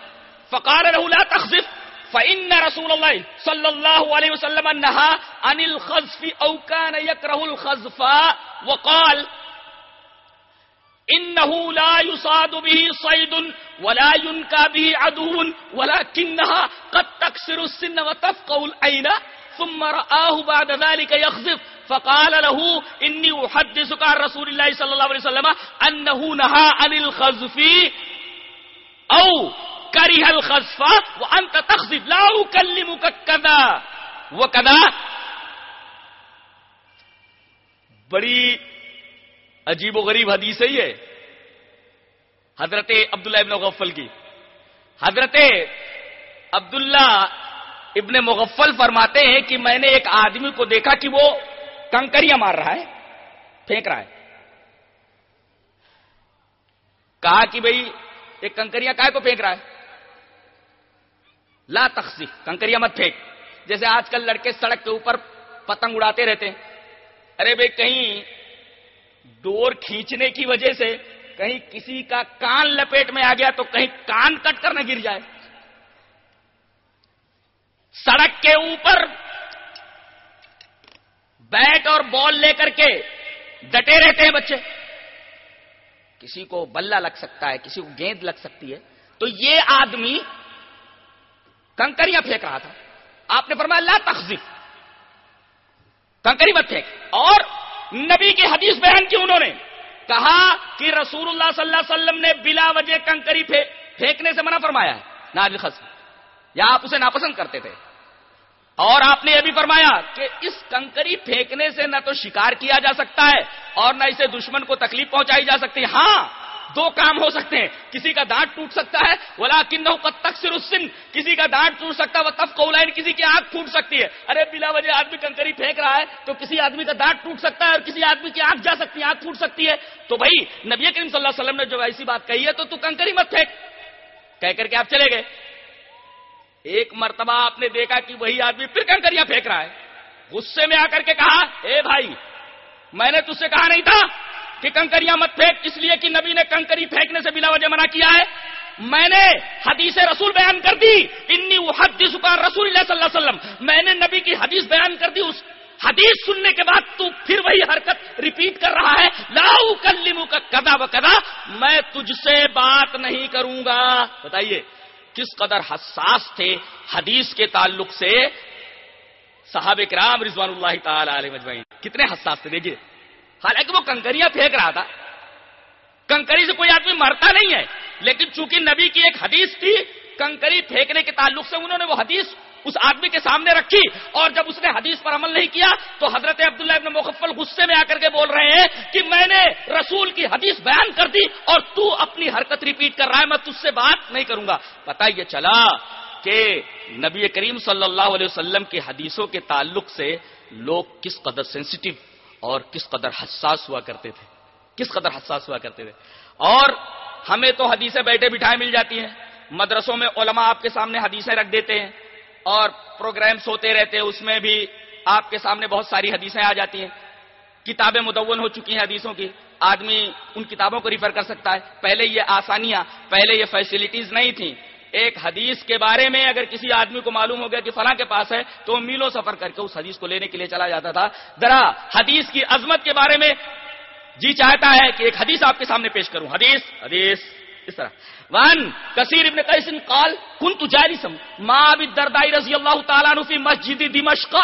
فقال له لا تخزف فان رسول الله صلى الله عليه وسلم نهى عن الخزف او كان يكره الخزف، وقال انه لا يصاد به صيد ولا ينكى به عدو ولكنها قد تكسر السن وتفقه العين ثم رآه بعد ذلك يخزف فقال له اني احدثك عن رسول الله صلى الله عليه وسلم انه نهى عن الخزف او کری حل خصفا وہ انت تخصیف لاؤ کلی وہ کدا بڑی عجیب و غریب حدیث ہی ہے حضرت عبداللہ ابن مغفل کی. حضرت عبداللہ ابن مغفل فرماتے ہیں کہ میں نے ایک آدمی کو دیکھا کہ وہ کنکریاں مار رہا ہے، پھینک رہا ہے۔ کہا کہ بھئی ایک کنکریاں کائے کو پھینک رہا ہے۔ لا تخصی کنکریاں مت پھینک۔ جیسے آج کل لڑکے سڑک کے اوپر پتنگ اڑاتے رہتے ہیں۔ ارے بھائی، کہیں ڈور کھینچنے کی وجہ سے کہیں کسی کا کان لپیٹ میں آ گیا تو کہیں کان کٹ کر نہ گر جائے۔ سڑک کے اوپر بیٹ اور بال لے کر کے ڈٹے رہتے ہیں بچے۔ کسی کو بلہ لگ سکتا ہے، کسی کو گیند لگ سکتی ہے۔ تو یہ آدمی کنکریاں پھینک رہا تھا۔ آپ نے فرمایا، لا تخذف کنکری مت پھینک۔ اور نبی کی حدیث بیان کی انہوں نے۔ کہا کہ رسول اللہ صلی اللہ علیہ وسلم نے بلا وجہ کنکری پھینکنے سے منع فرمایا ہے۔ ناج خصم یا آپ اسے ناپسند کرتے تھے۔ اور آپ نے یہ بھی فرمایا کہ اس کنکری پھینکنے سے نہ تو شکار کیا جا سکتا ہے اور نہ اسے دشمن کو تکلیف پہنچائی جا سکتی ہے۔ ہاں دو کام ہو سکتے ہیں۔ کسی کا دانت ٹوٹ سکتا ہے بولا کن تک السن۔ کسی کا دانت ٹوٹ سکتا ہے وہ تف کو کسی کی آنکھ پھوٹ سکتی ہے۔ ارے، بلا وجہ آدمی کنکری پھینک رہا ہے تو کسی آدمی کا دانت ٹوٹ سکتا ہے اور کسی آدمی کی آنکھ جا سکتی ہے، آنکھ پھوٹ سکتی ہے۔ تو بھائی، نبی کریم صلی اللہ علیہ وسلم نے جو ایسی بات کہی ہے تو تو کنکری مت پھینک۔ کہہ کر کے آپ چلے گئے۔ ایک مرتبہ آپ نے دیکھا کہ وہی آدمی پھر کنکریاں پھینک رہا ہے۔ غصے میں آ کر کے کہا، اے بھائی، میں نے تج سے کہا نہیں تھا کہ کنکریاں مت پھینک، اس لیے کہ نبی نے کنکری پھینکنے سے بلا وجہ منع کیا ہے۔ میں نے حدیث رسول بیان کر دی انی حدیث رسول اللہ صلی اللہ علیہ وسلم. میں نے نبی کی حدیث بیان کر دی، اس حدیث سننے کے بعد تو پھر وہی حرکت ریپیٹ کر رہا ہے۔ لاؤ کلمو کا کدا و کدا میں تجھ سے بات نہیں کروں گا۔ بتائیے کس قدر حساس تھے حدیث کے تعلق سے صحابہ کرام رضوان اللہ تعالی علیہ مجمعین کتنے حساس تھے، دیکھیے۔ حالانکہ وہ کنکریاں پھینک رہا تھا۔ کنکری سے کوئی آدمی مرتا نہیں ہے، لیکن چونکہ نبی کی ایک حدیث تھی، کنکری پھینکنے کے تعلق سے انہوں نے وہ حدیث اس آدمی کے سامنے رکھی اور جب اس نے حدیث پر عمل نہیں کیا تو حضرت عبداللہ ابن مخفل غصے میں آ کر کے بول رہے ہیں کہ میں نے رسول کی حدیث بیان کر دی اور تو اپنی حرکت ریپیٹ کر رہا ہے، میں تج سے بات نہیں کروں گا۔ پتا یہ چلا کہ نبی کریم صلی اللہ علیہ وسلم کی حدیثوں کے تعلق سے لوگ کس قدر سینسٹیو اور کس قدر حساس ہوا کرتے تھے۔ کس قدر حساس ہوا کرتے تھے۔ اور ہمیں تو حدیثیں بیٹھے بٹھائے مل جاتی ہیں۔ مدرسوں میں علماء آپ کے سامنے حدیثیں رکھ دیتے ہیں۔ اور پروگرامس ہوتے رہتے ہیں، اس میں بھی آپ کے سامنے بہت ساری حدیثیں آ جاتی ہیں۔ کتابیں مدون ہو چکی ہیں حدیثوں کی۔ آدمی ان کتابوں کو ریفر کر سکتا ہے۔ پہلے یہ آسانیاں، پہلے یہ فیسلٹیز نہیں تھیں۔ ایک حدیث کے بارے میں اگر کسی آدمی کو معلوم ہو گیا کہ فلاں کے پاس ہے، تو وہ میلوں سفر کر کے اس حدیث کو لینے کے لیے چلا جاتا تھا۔ ذرا حدیث کی عظمت کے بارے میں جی چاہتا ہے کہ ایک حدیث آپ کے سامنے پیش کروں۔ حدیث حدیث۔ اس طرح۔ ون کثیر ابن قیسن قال، کنت جالسا ما بالدرداء رضی اللہ تعالی عنہ فی مسجد دمشق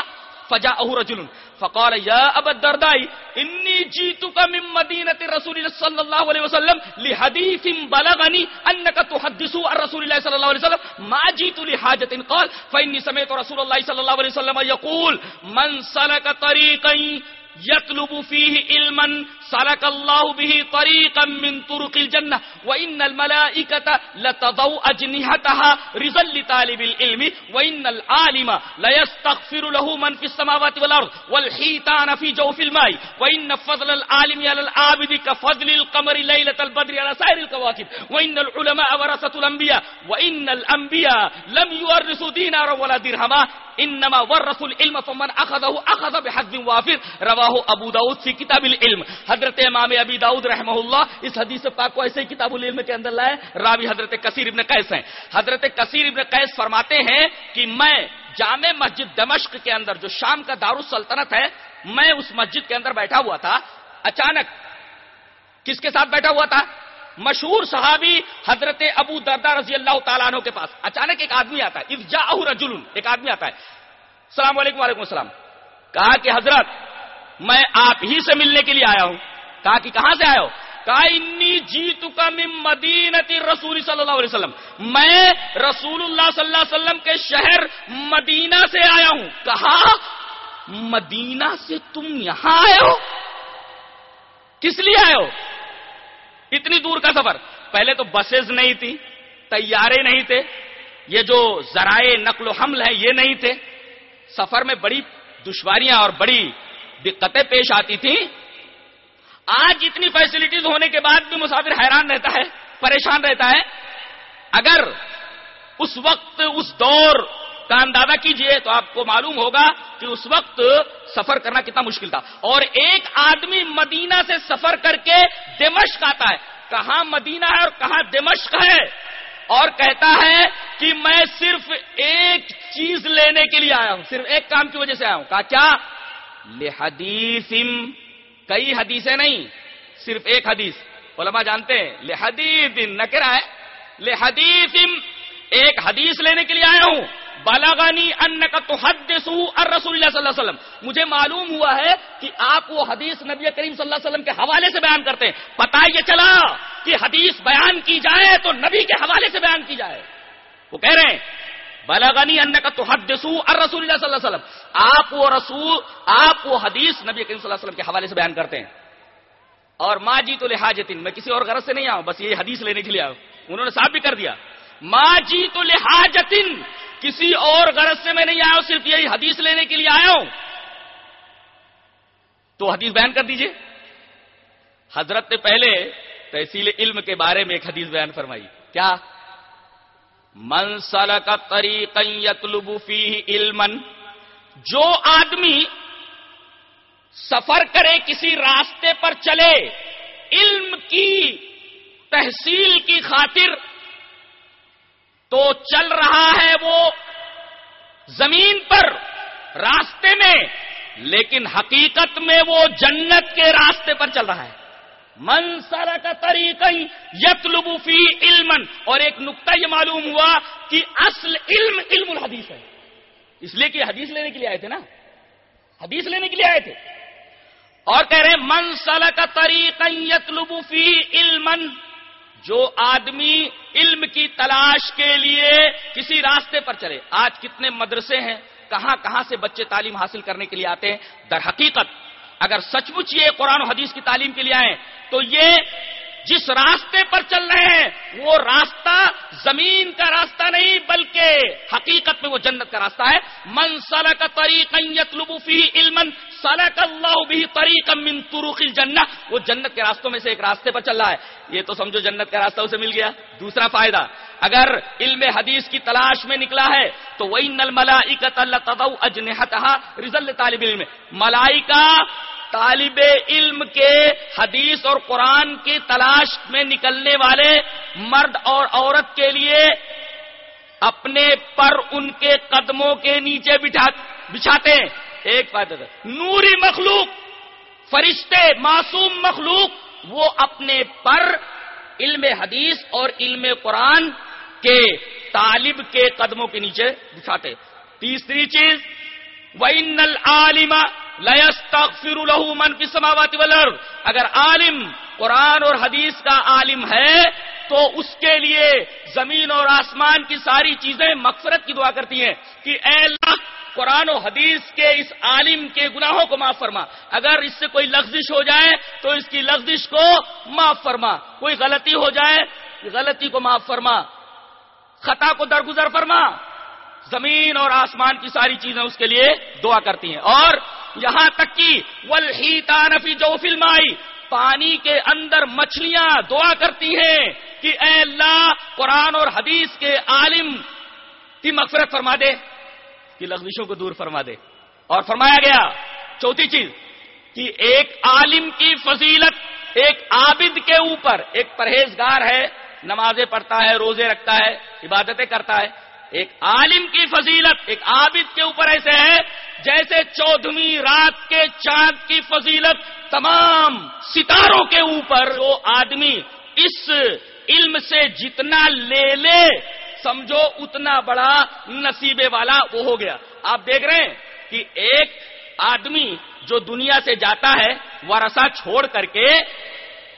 فجاءه رجل فقال يا ابا الدرداء اني جئتك من مدينه رسول الله صلى الله عليه وسلم لحديث بلغني انك تحدث عن رسول الله صلى الله عليه وسلم، ما جئت لحاجه قال فاني سمعت رسول الله صلى الله عليه وسلم يقول من سلك طريقا يطلب فيه علما سلك الله به طريقا من طرق الجنة، وإن الملائكة لتضوء أجنهتها رزا لطالب العلم، وإن العالم ليستغفر له من في السماوات والأرض والحيطان في جوف الماء، وإن فضل العالم على العابد كفضل القمر ليلة البدر على سائر الكواكب، وإن العلماء ورثة الأنبياء، وإن الأنبياء لم يورثوا دينارا ولا درهما انما ورثوا العلم فمن اخذه اخذ بحظ وافر، رواه رواہ ابو داؤد في كتاب العلم. حضرت امام ابی داؤد رحمہ اللہ اس حدیث پاک کو ایسے ہی کتاب العلم کے اندر لائے، راوی حضرت کثیر ابن قیس ہیں۔ حضرت کثیر ابن قیس فرماتے ہیں کہ میں جامع مسجد دمشق کے اندر جو شام کا دار السلطنت ہے، میں اس مسجد کے اندر بیٹھا ہوا تھا۔ اچانک کس کے ساتھ بیٹھا ہوا تھا؟ مشہور صحابی حضرت ابو دردا رضی اللہ تعالیٰ عنہ کے پاس۔ اچانک ایک آدمی آتا ہے۔ افجا رجل، ایک آدمی آتا ہے۔ السلام علیکم وعلیکم السلام۔ کہا کہ حضرت میں آپ ہی سے ملنے کے لیے آیا ہوں۔ کہا کہ کہاں سے آئے ہو؟ کہا انی جیت کا مدینتی رسول صلی اللہ علیہ وسلم۔ میں رسول اللہ صلی اللہ علیہ وسلم کے شہر مدینہ سے آیا ہوں۔ کہا، مدینہ سے تم یہاں آئے ہو؟ کس لیے آئے ہو؟ اتنی دور کا سفر۔ پہلے تو بسز نہیں تھی تیارے نہیں تھے۔ یہ جو ذرائع نقل و حمل ہے، یہ نہیں تھے۔ سفر میں بڑی دشواریاں اور بڑی دقتیں پیش آتی تھیں۔ آج اتنی فیسلٹیز ہونے کے بعد بھی مسافر حیران رہتا ہے، پریشان رہتا ہے۔ اگر اس وقت، اس دور کا اندازہ کیجیے تو آپ کو معلوم ہوگا کہ اس وقت سفر کرنا کتنا مشکل تھا۔ اور ایک آدمی مدینہ سے سفر کر کے دمشق آتا ہے۔ کہاں مدینہ ہے اور کہاں دمشق ہے؟ اور کہتا ہے کہ میں صرف ایک چیز لینے کے لیے آیا ہوں، صرف ایک کام کی وجہ سے آیا ہوں۔ کہا، کیا؟ لحدیثم، کئی حدیثیں نہیں، صرف ایک حدیث۔ علماء جانتے ہیں لحدیث نکرا ہے۔ لحدیثم، ایک حدیث لینے کے لیے آیا ہوں۔ بالاغانی ان کا تو حد رسول اللہ صلی اللہ علیہ وسلم۔ مجھے معلوم ہوا ہے کہ آپ وہ حدیث نبی کریم صلی اللہ علیہ وسلم کے حوالے سے بیان کرتے ہیں۔ پتا یہ چلا کہ حدیث بیان کی جائے تو نبی کے حوالے سے بیان کی جائے۔ وہ کہہ رہے ہیں بالاغانی ان کا تو حد رسول اللہ صلی اللہ علیہ وسلم. آپ وہ رسول، آپ وہ حدیث نبی کریم صلی اللہ علیہ وسلم کے حوالے سے بیان کرتے ہیں. اور ماں جی تو لہٰذن میں کسی اور غرض سے نہیں آؤں، بس یہ حدیث لینے کے لیے آؤں۔ انہوں نے صاف بھی کر دیا۔ ماں جی تو لہٰذن کسی اور غرض سے میں نہیں آیا ہوں صرف یہی حدیث لینے کے لیے آیا ہوں۔ تو حدیث بیان کر دیجیے۔ حضرت نے پہلے تحصیل علم کے بارے میں ایک حدیث بیان فرمائی۔ کیا؟ منسل کا طریق فی علم جو آدمی سفر کرے کسی راستے پر چلے، علم کی تحصیل کی خاطر تو چل رہا ہے وہ زمین پر راستے میں، لیکن حقیقت میں وہ جنت کے راستے پر چل رہا ہے۔ منسر کا طریقہ یتلب فی علم اور ایک نقطہ یہ معلوم ہوا کہ اصل علم علم الحدیث ہے. اس لیے کہ حدیث لینے کے لیے آئے تھے نا؟ حدیث لینے کے لیے آئے تھے. اور کہہ رہے منسل کا طریقہ یتلب فی علم جو آدمی علم کی تلاش کے لیے کسی راستے پر چلے، آج کتنے مدرسے ہیں، کہاں کہاں سے بچے تعلیم حاصل کرنے کے لیے آتے ہیں؟ در حقیقت اگر سچ مچ یہ قرآن و حدیث کی تعلیم کے لیے آئے تو یہ جس راستے پر چل رہے ہیں، وہ راستہ زمین کا راستہ نہیں، بلکہ حقیقت میں وہ جنت کا راستہ ہے۔ من سلک طریقا یطلب فی سلک اللہ بھی طریقا من طرق الجنہ۔ وہ جنت کے راستوں میں سے ایک راستے پر چل رہا ہے۔ یہ تو سمجھو جنت کا راستہ اسے مل گیا۔ دوسرا فائدہ، اگر علم حدیث کی تلاش میں نکلا ہے، تو وہی نل ملائی کا اجنحتہا رزل طالب علم۔ ملائکہ طالب علم کے حدیث اور قرآن کی تلاش میں نکلنے والے مرد اور عورت کے لیے اپنے پر ان کے قدموں کے نیچے بچھاتے ہیں۔ ایک بات نوری مخلوق، فرشتے، معصوم مخلوق، وہ اپنے پر علم حدیث اور علم قرآن کے طالب کے قدموں کے نیچے بچھاتے تیسری چیز، وَإِنَّ الْعَالِمَ لَيَسْتَغْفِرُ لَهُ مَنْ فِي السَّمَاوَاتِ وَالْأَرْضِ۔ اگر عالم قرآن اور حدیث کا عالم ہے، تو اس کے لیے زمین اور آسمان کی ساری چیزیں مغفرت کی دعا کرتی ہیں کہ اے اللہ، قرآن و حدیث کے اس عالم کے گناہوں کو معاف فرما۔ اگر اس سے کوئی لفزش ہو جائے، تو اس کی لفزش کو معاف فرما۔ کوئی غلطی ہو جائے، غلطی کو معاف فرما۔ خطا کو درگزر فرما۔ زمین اور آسمان کی ساری چیزیں اس کے لیے دعا کرتی ہیں۔ اور یہاں تک کہ ولحی تانفی جو فلم آئی پانی کے اندر مچھلیاں دعا کرتی ہیں کہ اے اللہ، قرآن اور حدیث کے عالم کی مغفرت فرما دے، کہ لغزشوں کو دور فرما دے۔ اور فرمایا گیا، چوتھی چیز، کہ ایک عالم کی فضیلت، ایک عابد کے اوپر، ایک پرہیزگار ہے، نمازیں پڑھتا ہے، روزے رکھتا ہے، عبادتیں کرتا ہے ایک عالم کی فضیلت ایک عابد کے اوپر ایسے ہے جیسے چودہویں رات کے چاند کی فضیلت تمام ستاروں کے اوپر وہ آدمی اس علم سے جتنا لے لے سمجھو اتنا بڑا نصیبے والا وہ ہو گیا آپ دیکھ رہے ہیں کہ ایک آدمی جو دنیا سے جاتا ہے ورثہ چھوڑ کر کے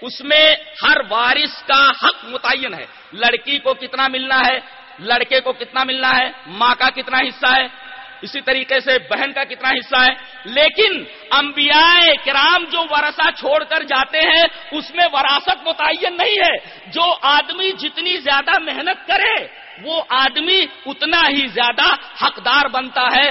اس میں ہر وارث کا حق متعین ہے لڑکی کو کتنا ملنا ہے لڑکے کو کتنا ملنا ہے؟ ماں کا کتنا حصہ ہے؟ اسی طریقے سے بہن کا کتنا حصہ ہے۔ لیکن انبیاء کرام جو ورثہ چھوڑ کر جاتے ہیں، اس میں وراثت متعین نہیں ہے۔ جو آدمی جتنی زیادہ محنت کرے، وہ آدمی اتنا ہی زیادہ حقدار بنتا ہے۔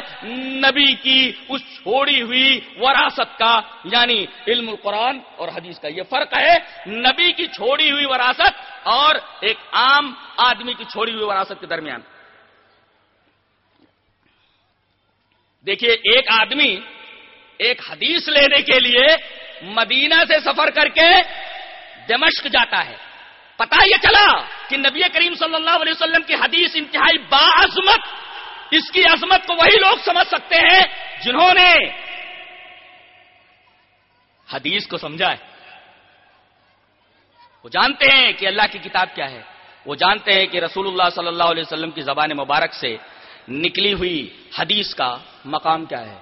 نبی کی اس چھوڑی ہوئی وراثت کا یعنی علم القرآن اور حدیث کا یہ فرق ہے۔ نبی کی چھوڑی ہوئی وراثت اور ایک عام آدمی کی چھوڑی ہوئی وراثت کے درمیان۔ دیکھیے، ایک آدمی ایک حدیث لینے کے لیے مدینہ سے سفر کر کے دمشق جاتا ہے۔ پتا یہ چلا کہ نبی کریم صلی اللہ علیہ وسلم کی حدیث انتہائی باعظمت، اس کی عظمت کو وہی لوگ سمجھ سکتے ہیں جنہوں نے حدیث کو سمجھا ہے۔ وہ جانتے ہیں کہ اللہ کی کتاب کیا ہے۔ وہ جانتے ہیں کہ رسول اللہ صلی اللہ علیہ وسلم کی زبان مبارک سے نکلی ہوئی حدیث کا مقام کیا ہے؟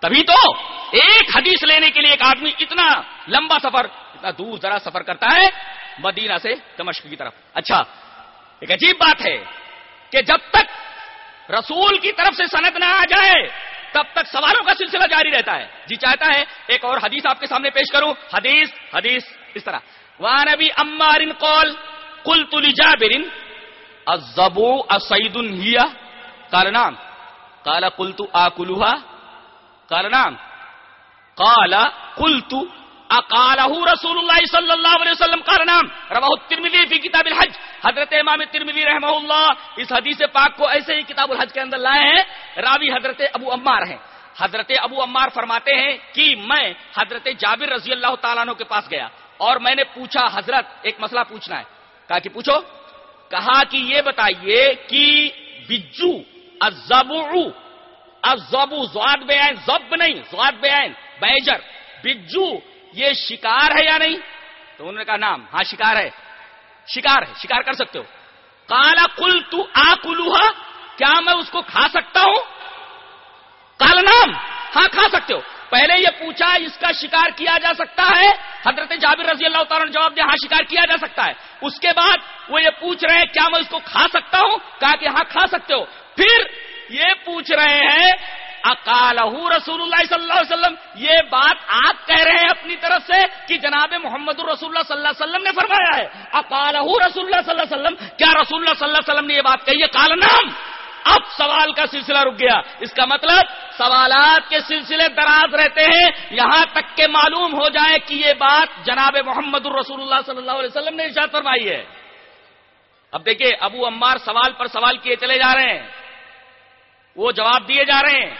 تبھی تو ایک حدیث لینے کے لیے ایک آدمی اتنا لمبا سفر، اتنا دور ذرا سفر کرتا ہے مدینہ سے دمشق کی طرف۔ اچھا ایک عجیب بات ہے کہ جب تک رسول کی طرف سے سند نہ آ جائے، تب تک سوالوں کا سلسلہ جاری رہتا ہے۔ جی چاہتا ہے ایک اور حدیث آپ کے سامنے پیش کروں۔ حدیث حدیث اس طرح۔ وہاں نبی امارن کال کل تلی جابرن ازبو اسعید نام کالا کلتو آ کلوہا کال نام کالا کلتو اقالہ رسول اللہ صلی اللہ علیہ وسلم. کا نام رواہ الترمذی فی کتاب الحج. حضرت امام ترمذی رحمہ اللہ اس حدیث پاک کو ایسے ہی کتاب الحج کے اندر لائے ہیں. راوی حضرت ابو عمار ہیں. حضرت ابو عمار فرماتے ہیں کہ میں حضرت جابر رضی اللہ تعالیٰ عنہ کے پاس گیا اور میں نے پوچھا حضرت ایک مسئلہ پوچھنا ہے. کہا کہ پوچھو. کہا کہ یہ بتائیے کہ بجو ازبو الزبو زواد بیان، زب نہیں زواد بیان. بیجر، بجو، یہ شکار ہے یا نہیں؟ تو انہوں نے کہا نام ہاں شکار ہے۔ شکار ہے، شکار کر سکتے ہو۔ کالا کل تو آ کیا میں اس کو کھا سکتا ہوں؟ کالا نام ہاں کھا سکتے ہو۔ پہلے یہ پوچھا اس کا شکار کیا جا سکتا ہے؟ حضرت جابر رضی اللہ تعالیٰ نے جواب دیا ہاں شکار کیا جا سکتا ہے۔ اس کے بعد وہ یہ پوچھ رہے ہیں، کیا میں اس کو کھا سکتا ہوں؟ کہا کہ ہاں کھا سکتے ہو۔ پھر یہ پوچھ رہے ہیں اکالہ رسول اللہ صلی اللہ علیہ وسلم، یہ بات آپ کہہ رہے ہیں اپنی طرف سے کہ جناب محمد رسول اللہ صلی اللہ علیہ وسلم نے فرمایا ہے۔ اکالہ رسول اللہ صلی اللہ علیہ وسلم، کیا رسول اللہ صلی اللہ علیہ وسلم نے یہ بات کہی ہے؟ کال نام اب سوال کا سلسلہ رک گیا۔ اس کا مطلب سوالات کے سلسلے دراز رہتے ہیں۔ یہاں تک کہ معلوم ہو جائے کہ یہ بات جناب محمد الرسول اللہ صلی اللہ علیہ وسلم نے ارشاد فرمائی ہے۔ اب دیکھیے، ابو امار سوال پر سوال کیے چلے جا رہے ہیں۔ وہ جواب دیے جا رہے ہیں۔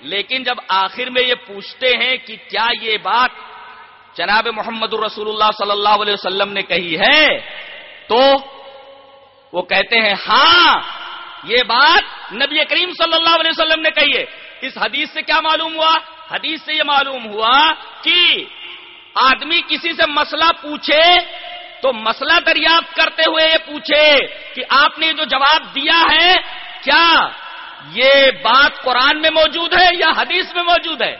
لیکن جب آخر میں یہ پوچھتے ہیں کہ کیا یہ بات جناب محمد الرسول اللہ صلی اللہ علیہ وسلم نے کہی ہے، تو وہ کہتے ہیں ہاں یہ بات نبی کریم صلی اللہ علیہ وسلم نے کہی ہے۔ اس حدیث سے کیا معلوم ہوا؟ حدیث سے یہ معلوم ہوا کہ آدمی کسی سے مسئلہ پوچھے تو مسئلہ دریافت کرتے ہوئے یہ پوچھے کہ آپ نے جو جواب دیا ہے، کیا یہ بات قرآن میں موجود ہے یا حدیث میں موجود ہے؟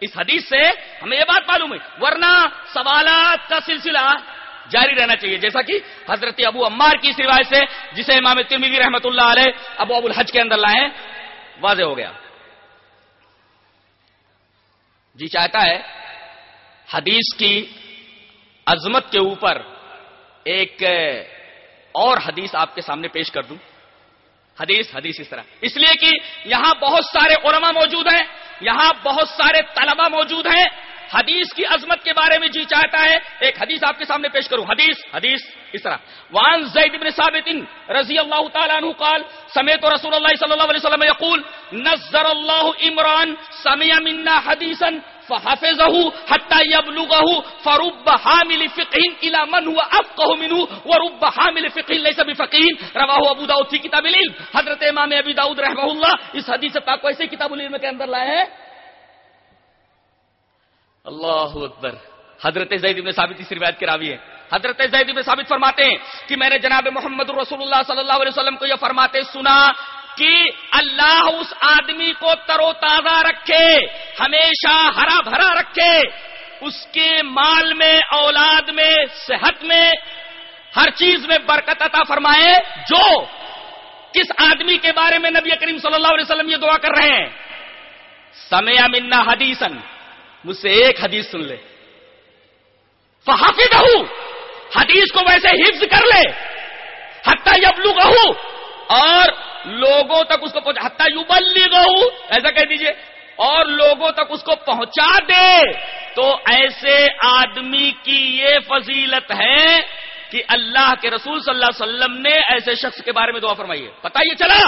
اس حدیث سے ہمیں یہ بات معلوم ہے ورنہ سوالات کا سلسلہ جاری رہنا چاہیے۔ جیسا کہ حضرت ابو عمار کی اس روایت سے، جسے امام ترمیدی رحمت اللہ علیہ ابو ابو الحج کے اندر لائے، واضح ہو گیا۔ جی چاہتا ہے، حدیث کی عظمت کے اوپر ایک اور حدیث آپ کے سامنے پیش کر دوں۔ حدیث حدیث اس طرح۔ اس لیے کہ یہاں بہت سارے علماء موجود ہیں، یہاں بہت سارے طلبہ موجود ہیں حدیث کی عظمت کے بارے میں جی چاہتا ہے، ایک حدیث آپ کے سامنے پیش کروں۔ حدیث حدیث، اس طرح۔ وان زید بن ثابت رضی اللہ تعالیٰ عنہ قال سمیت رسول اللہ صلی اللہ علیہ وسلم یقول، نظر اللہ عمران سمع منا حدیثا فحفظه حتى يبلغه فرب حامل فقه الى من هو افقه منه ورب حامل فقه ليس بفقيه رواه ابو داؤد في كتاب العلم۔ حضرت امام ابی داؤد رحمہ اللہ، اس حدیث پاک کو ایسے کتاب العلم کے اندر لائے ہیں۔ اللہ اکبر۔ حضرت زید بن ثابت اس روایت کے راوی ہیں۔ حضرت زید بن ثابت فرماتے ہیں کہ میں نے جناب محمد رسول اللہ صلی اللہ علیہ وسلم کو یہ فرماتے سنا کہ اللہ اس آدمی کو ترو تازہ رکھے، ہمیشہ ہرا بھرا رکھے۔ اس کے مال میں، اولاد میں، صحت میں ہر چیز میں برکت عطا فرمائے جو کس آدمی کے بارے میں نبی کریم صلی اللہ علیہ وسلم یہ دعا کر رہے ہیں۔ سمیا منا حدیثن مجھ سے ایک حدیث سن لے۔ فحافظ حدیث کو ویسے حفظ کر لے۔ حتہ یبلو گہو اور لوگوں تک اس کو پہنچا۔ حتہ یوبلی گہو ایسا کہہ دیجیے، اور لوگوں تک اس کو پہنچا دے۔ تو ایسے آدمی کی یہ فضیلت ہے کہ اللہ کے رسول صلی اللہ علیہ وسلم نے ایسے شخص کے بارے میں دعا فرمائی ہے۔ پتا یہ چلا؟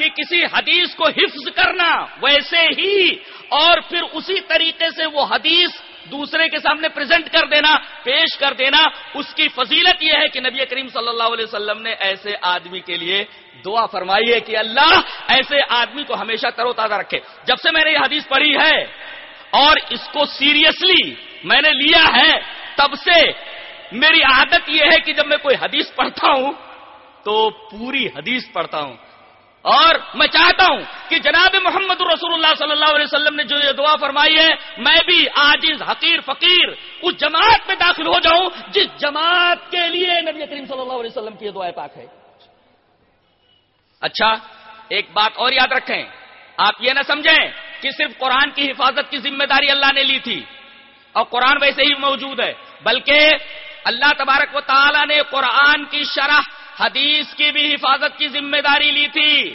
کہ کسی حدیث کو حفظ کرنا ویسے ہی اور پھر اسی طریقے سے وہ حدیث دوسرے کے سامنے پریزنٹ کر دینا، پیش کر دینا، اس کی فضیلت یہ ہے کہ نبی کریم صلی اللہ علیہ وسلم نے ایسے آدمی کے لیے دعا فرمائی ہے کہ اللہ ایسے آدمی کو ہمیشہ ترو تازہ رکھے۔ جب سے میں نے یہ حدیث پڑھی ہے اور اس کو سیریسلی میں نے لیا ہے، تب سے میری عادت یہ ہے کہ جب میں کوئی حدیث پڑھتا ہوں تو پوری حدیث پڑھتا ہوں۔ اور میں چاہتا ہوں کہ جناب محمد رسول اللہ صلی اللہ علیہ وسلم نے جو یہ دعا فرمائی ہے، میں بھی آجز حقیر، فقیر اس جماعت میں داخل ہو جاؤں جس جماعت کے لیے نبی کریم صلی اللہ علیہ وسلم کی یہ دعا پاک ہے۔ اچھا ایک بات اور یاد رکھیں۔ آپ یہ نہ سمجھیں کہ صرف قرآن کی حفاظت کی ذمہ داری اللہ نے لی تھی اور قرآن ویسے ہی موجود ہے، بلکہ اللہ تبارک و تعالی نے قرآن کی شرح حدیث کی بھی حفاظت کی ذمہ داری لی تھی۔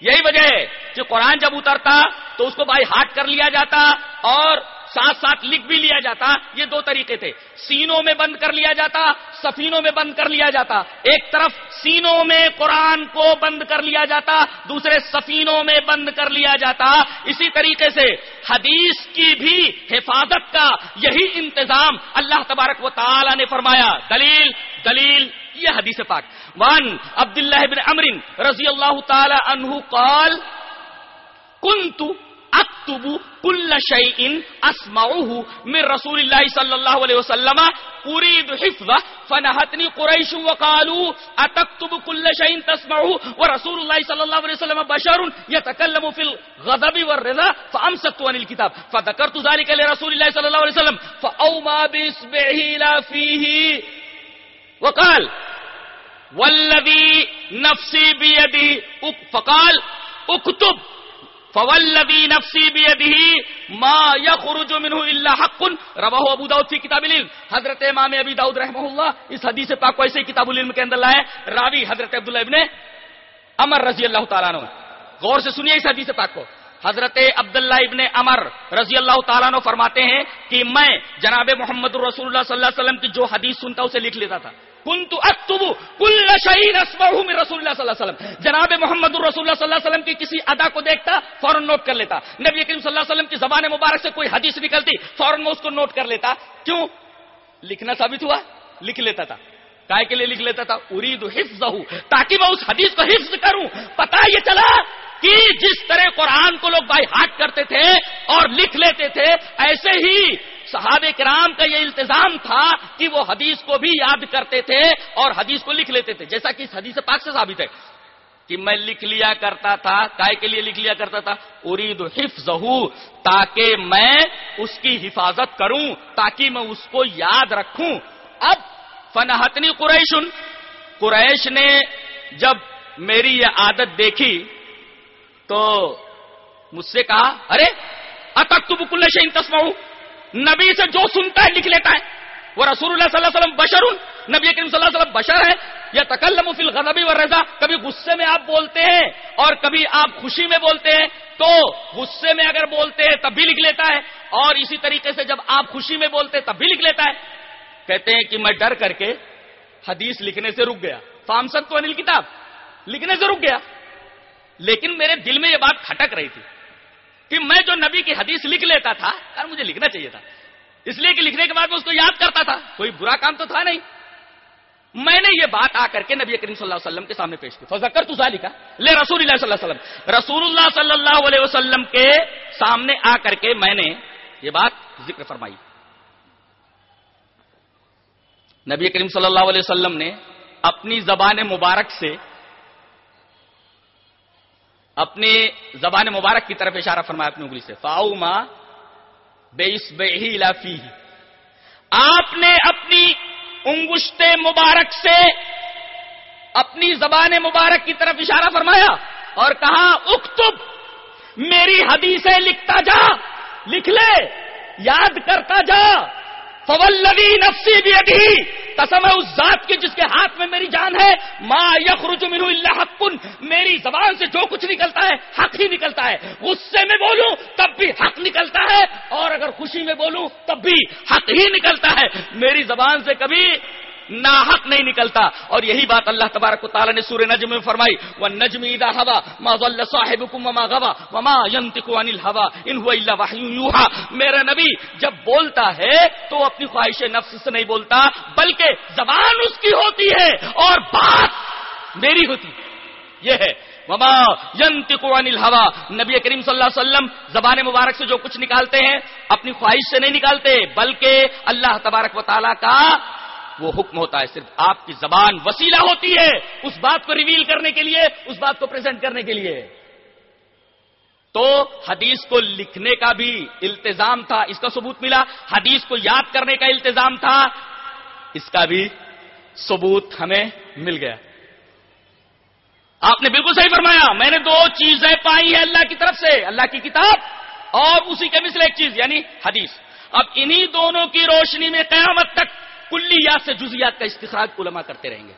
یہی وجہ ہے کہ قرآن جب اترتا تو اس کو بائی ہاتھ کر لیا جاتا اور ساتھ ساتھ لکھ بھی لیا جاتا، یہ دو طریقے تھے۔ سینوں میں بند کر لیا جاتا، سفینوں میں بند کر لیا جاتا۔ ایک طرف سینوں میں قرآن کو بند کر لیا جاتا، دوسرے سفینوں میں بند کر لیا جاتا۔ اسی طریقے سے حدیث کی بھی حفاظت کا یہی انتظام اللہ تبارک و تعالی نے فرمایا۔ دلیل دلیل، یہ حدیث پاک۔ وان عبداللہ بن امرن رضی اللہ تعالی عنہ قال کنت اکتب کل شیء اسمعه من رسول الله صلی اللہ علیہ وسلم. اريد حفظه. فنهتني قريش وقالوا اتكتب كل شيء تسمعه؟ ورسول الله صلى الله عليه وسلم بشر يتكلم في الغضب والرضا. فامسكت عن الكتاب. فذكرت ذلك لرسول الله صلى الله عليه وسلم. فاوما باصبعه الى فيه. وقال، والذي نفسي بيده فقال، اكتب فوالذي نفسی بیدہ ما یخرج منہ الا حق رواہ ابو داؤد فی کتاب العلم۔ حضرت امام ابی داؤد رحمہ اللہ اس حدیث پاک کو ایسے کتاب العلم کے اندر لائے راوی حضرت عبداللہ ابن عمر رضی اللہ تعالیٰ عنہ۔ غور سے سنیے اس حدیث پاک کو۔ حضرت عبداللہ ابن عمر رضی اللہ تعالیٰ عنہ فرماتے ہیں کہ میں جناب محمد رسول اللہ صلی اللہ علیہ وسلم کی جو حدیث سنتا اسے لکھ لیتا تھا۔ کنت اکتب کل شہید اسمعه من رسول اللہ صلی اللہ علیہ وسلم. جناب محمد رسول اللہ صلی اللہ علیہ وسلم کی کسی ادا کو دیکھتا، فوراً نوٹ کر لیتا. نبی کریم صلی اللہ علیہ وسلم کی زبان مبارک سے کوئی حدیث نکلتی، فوراً میں اس کو نوٹ کر لیتا. کیوں؟ لکھنا ثابت ہوا؟ لکھ لیتا تھا. کائے کے لیے لکھ لیتا تھا ارید حفظ تاکہ میں اس حدیث کو حفظ کروں. پتا یہ چلا کہ جس طرح قرآن کو لوگ بائی ہاتھ کرتے تھے اور لکھ لیتے تھے، ایسے ہی صحابہ کرام کا یہ التظام تھا کہ وہ حدیث کو بھی یاد کرتے تھے اور حدیث کو لکھ لیتے تھے۔ جیسا کہ اس حدیث پاک سے ثابت ہے کہ میں لکھ لیا کرتا تھا، کائے کے لیے لکھ لیا کرتا تھا۔ ارید حفظ تاکہ میں اس کی حفاظت کروں، تاکہ میں اس کو یاد رکھوں۔ اب فنحتنی قریشن قریش نے جب میری یہ عادت دیکھی تو مجھ سے کہا، ارے اتک تو بکل شہین تسما نبی سے جو سنتا ہے لکھ لیتا ہے۔ وہ رسول اللہ صلی اللہ علیہ وسلم بشر نبی کریم صلی اللہ علیہ وسلم بشر ہے یا تکلم فی الغضب والرضا کبھی غصے میں آپ بولتے ہیں اور کبھی آپ خوشی میں بولتے ہیں۔ تو غصے میں اگر بولتے ہیں تب بھی لکھ لیتا ہے۔ اور اسی طریقے سے جب آپ خوشی میں بولتے ہیں تب بھی لکھ لیتا ہے۔ کہتے ہیں کہ میں ڈر کر کے حدیث لکھنے سے رک گیا۔ فامسد تو انل کتاب، لکھنے سے رک گیا۔ لیکن میرے دل میں یہ بات کھٹک رہی تھی۔ کہ میں جو نبی کی حدیث لکھ لیتا تھا، یار مجھے لکھنا چاہیے تھا۔ اس لیے کہ لکھنے کے بعد میں اس کو یاد کرتا تھا۔ کوئی برا کام تو تھا نہیں۔ میں نے یہ بات آ کر کے نبی کریم صلی اللہ علیہ وسلم کے سامنے پیش کی۔ فضکر تو لکھا لے رسول اللہ صلی اللہ علیہ وسلم۔ رسول اللہ صلی اللہ علیہ وسلم کے سامنے آ کر کے میں نے یہ بات ذکر فرمائی۔ نبی کریم صلی اللہ علیہ وسلم نے اپنی زبان مبارک سے اپنی زبان مبارک کی طرف اشارہ فرمایا اپنی انگلی سے۔ فاؤ ماں بے اس بے ہی لافی آپ نے اپنی انگشت مبارک سے اپنی زبان مبارک کی طرف اشارہ فرمایا اور کہا، اکتب، میری حدیثیں لکھتا جا، لکھ لے، یاد کرتا جا۔ فولوی نفسی بھی ابھی قسم ہے اس ذات کی جس کے ہاتھ میں میری جان ہے۔ ما یخرج منہ اللہ حق۔ میری زبان سے جو کچھ نکلتا ہے، حق ہی نکلتا ہے۔ غصے میں بولوں تب بھی حق نکلتا ہے۔ اور اگر خوشی میں بولوں تب بھی حق ہی نکلتا ہے۔ میری زبان سے کبھی ناحق نہیں نکلتا۔ اور یہی بات اللہ تبارک و تعالیٰ نے سورہ نجم میں فرمائی وہ نجمی دا ہوا، ما ضل صاحبکم وما غوا، وما ينطق عن الهوى ان هو الا وحی یوحى میرا نبی، جب بولتا ہے تو اپنی خواہش نفس سے نہیں بولتا، بلکہ زبان اس کی ہوتی ہے اور بات میری ہوتی یہ ہے، وما ينطق عن الهوى نبی کریم صلی اللہ علیہ وسلم زبان مبارک سے جو کچھ نکالتے ہیں، اپنی خواہش سے نہیں نکالتے، بلکہ اللہ تبارک و تعالیٰ کا وہ حکم ہوتا ہے صرف آپ کی زبان وسیلہ ہوتی ہے اس بات کو ریویل کرنے کے لیے، اس بات کو پریزنٹ کرنے کے لیے۔ تو حدیث کو لکھنے کا بھی التظام تھا، اس کا ثبوت ملا۔ حدیث کو یاد کرنے کا التظام تھا۔ اس کا بھی ثبوت ہمیں مل گیا۔ آپ نے بالکل صحیح فرمایا، میں نے دو چیزیں پائی ہیں اللہ کی طرف سے، اللہ کی کتاب اور اسی کے مثل ایک چیز یعنی حدیث۔ اب انہی دونوں کی روشنی میں قیامت تک کلیات سے جزیات کا استخراج علماء کرتے رہیں گے۔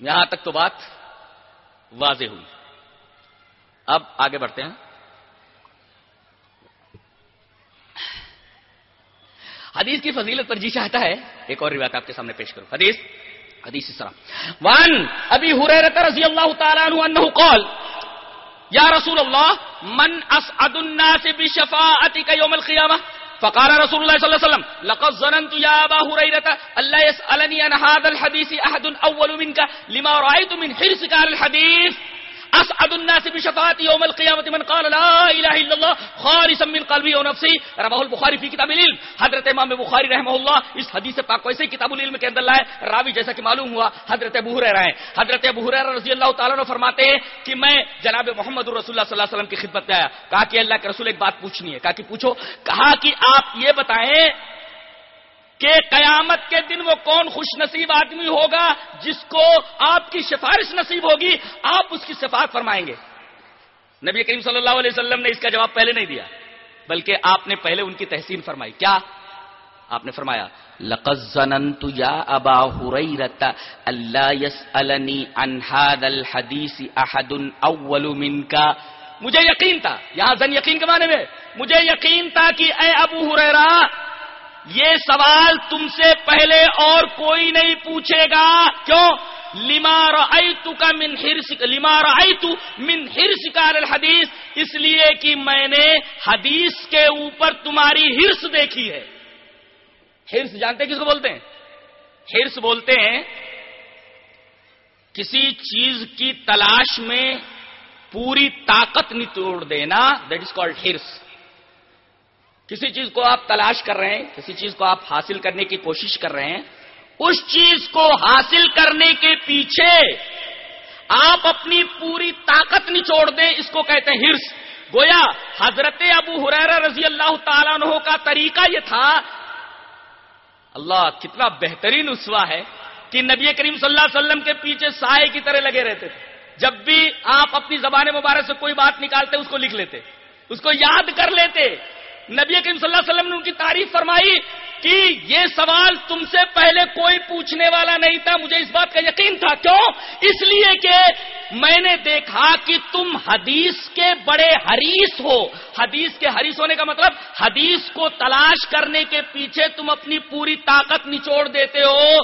یہاں تک تو بات واضح ہوئی۔ اب آگے بڑھتے ہیں۔ حدیث کی فضیلت پر جی چاہتا ہے، ایک اور روایت آپ کے سامنے پیش کروں۔ حدیث حدیث اس طرح۔ وان ابھی حریرت رضی اللہ تعالیٰ عنہ انہو قال، یا رسول اللہ، من اسعد الناس بشفاعتك یوم القیامہ؟ فقال رسول الله صلى الله عليه وسلم، لقد ظننت يا ابا هريره الا يسالني عن هذا الحديث احد اول منك، لما رايت من حرصك على الحديث. اسعد الناس بشفاعت يوم القيامه من قال لا اله الا الله خالصا من قلبي ونفسي رواه البخاري في كتاب العلم. حضرت امام بخاری رحمہ اللہ اس حدیث پاک کو ایسے کتاب العلم کے اندر لائے. راوی جیسا کہ معلوم ہوا، حضرت ابو ہریرہ ہیں. حضرت ابو ہریرہ رضی اللہ تعالی عنہ فرماتے ہیں کہ میں جناب محمد رسول اللہ صلی اللہ علیہ وسلم کی خدمت میں آیا. کہا کہ اللہ کے رسول ایک بات پوچھنی ہے. کہا کہ پوچھو، کہا کہ آپ یہ بتائیں کہ قیامت کے دن وہ کون خوش نصیب آدمی ہوگا جس کو آپ کی سفارش نصیب ہوگی، آپ اس کی صفات فرمائیں گے۔ نبی کریم صلی اللہ علیہ وسلم نے اس کا جواب پہلے نہیں دیا، بلکہ آپ نے پہلے ان کی تحسین فرمائی۔ کیا؟ آپ نے فرمایا، لقد یا ابا حریرت اللہ یسألنی عن هذا الحدیث احد اول مجھے یقین تھا، یہاں زن یقین کے معنی میں، مجھے یقین تھا کہ اے ابو حریرہ یہ سوال تم سے پہلے اور کوئی نہیں پوچھے گا۔ کیوں؟ لما رأیتو کا من حرس لما رأیتو من حرس کا الحدیث اس لیے کہ میں نے حدیث کے اوپر تمہاری ہرس دیکھی ہے۔ ہرس جانتے کس کو بولتے ہیں؟ ہرس بولتے ہیں کسی چیز کی تلاش میں پوری طاقت نتوڑ دینا۔ دیٹ از کالڈ ہرس کسی چیز کو آپ تلاش کر رہے ہیں، کسی چیز کو آپ حاصل کرنے کی کوشش کر رہے ہیں، اس چیز کو حاصل کرنے کے پیچھے آپ اپنی پوری طاقت نچوڑ دیں، اس کو کہتے ہیں ہرس۔ گویا حضرت ابو حریرہ رضی اللہ تعالیٰ عنہ کا طریقہ یہ تھا، اللہ کتنا بہترین اسوا ہے کہ نبی کریم صلی اللہ علیہ وسلم کے پیچھے سائے کی طرح لگے رہتے تھے۔ جب بھی آپ اپنی زبان مبارک سے کوئی بات نکالتے، اس کو لکھ لیتے، اس کو یاد کر لیتے۔ نبی کریم صلی اللہ علیہ وسلم نے ان کی تعریف فرمائی کہ یہ سوال تم سے پہلے کوئی پوچھنے والا نہیں تھا، مجھے اس بات کا یقین تھا۔ کیوں؟ اس لیے کہ میں نے دیکھا کہ تم حدیث کے بڑے حریص ہو۔ حدیث کے حریص ہونے کا مطلب حدیث کو تلاش کرنے کے پیچھے تم اپنی پوری طاقت نچوڑ دیتے ہو۔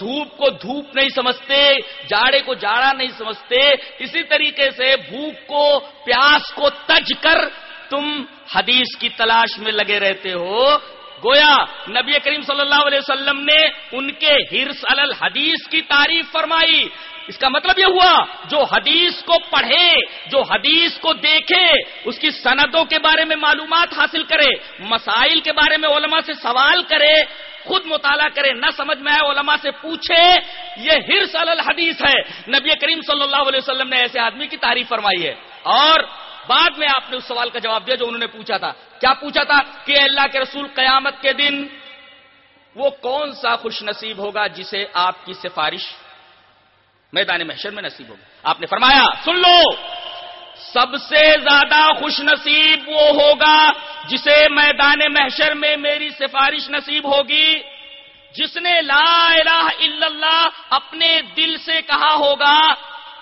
دھوپ کو دھوپ نہیں سمجھتے، جاڑے کو جاڑا نہیں سمجھتے۔ اسی طریقے سے بھوک کو، پیاس کو تج کر تم حدیث کی تلاش میں لگے رہتے ہو گویا نبی کریم صلی اللہ علیہ وسلم نے ان کے ہرس الحدیث کی تعریف فرمائی۔ اس کا مطلب یہ ہوا، جو حدیث کو پڑھے، جو حدیث کو دیکھے، اس کی سندوں کے بارے میں معلومات حاصل کرے، مسائل کے بارے میں علماء سے سوال کرے، خود مطالعہ کرے، نہ سمجھ میں آئے، علماء سے پوچھے، یہ ہرس الحدیث ہے۔ نبی کریم صلی اللہ علیہ وسلم نے ایسے آدمی کی تعریف فرمائی ہے۔ اور بعد میں آپ نے اس سوال کا جواب دیا جو انہوں نے پوچھا تھا۔ کیا پوچھا تھا کہ اللہ کے رسول قیامت کے دن وہ کون سا خوش نصیب ہوگا جسے آپ کی سفارش میدان محشر میں نصیب ہوگا آپ نے فرمایا، سن لو، سب سے زیادہ خوش نصیب وہ ہوگا جسے میدان محشر میں میری سفارش نصیب ہوگی، جس نے لا الہ الا اللہ اپنے دل سے کہا ہوگا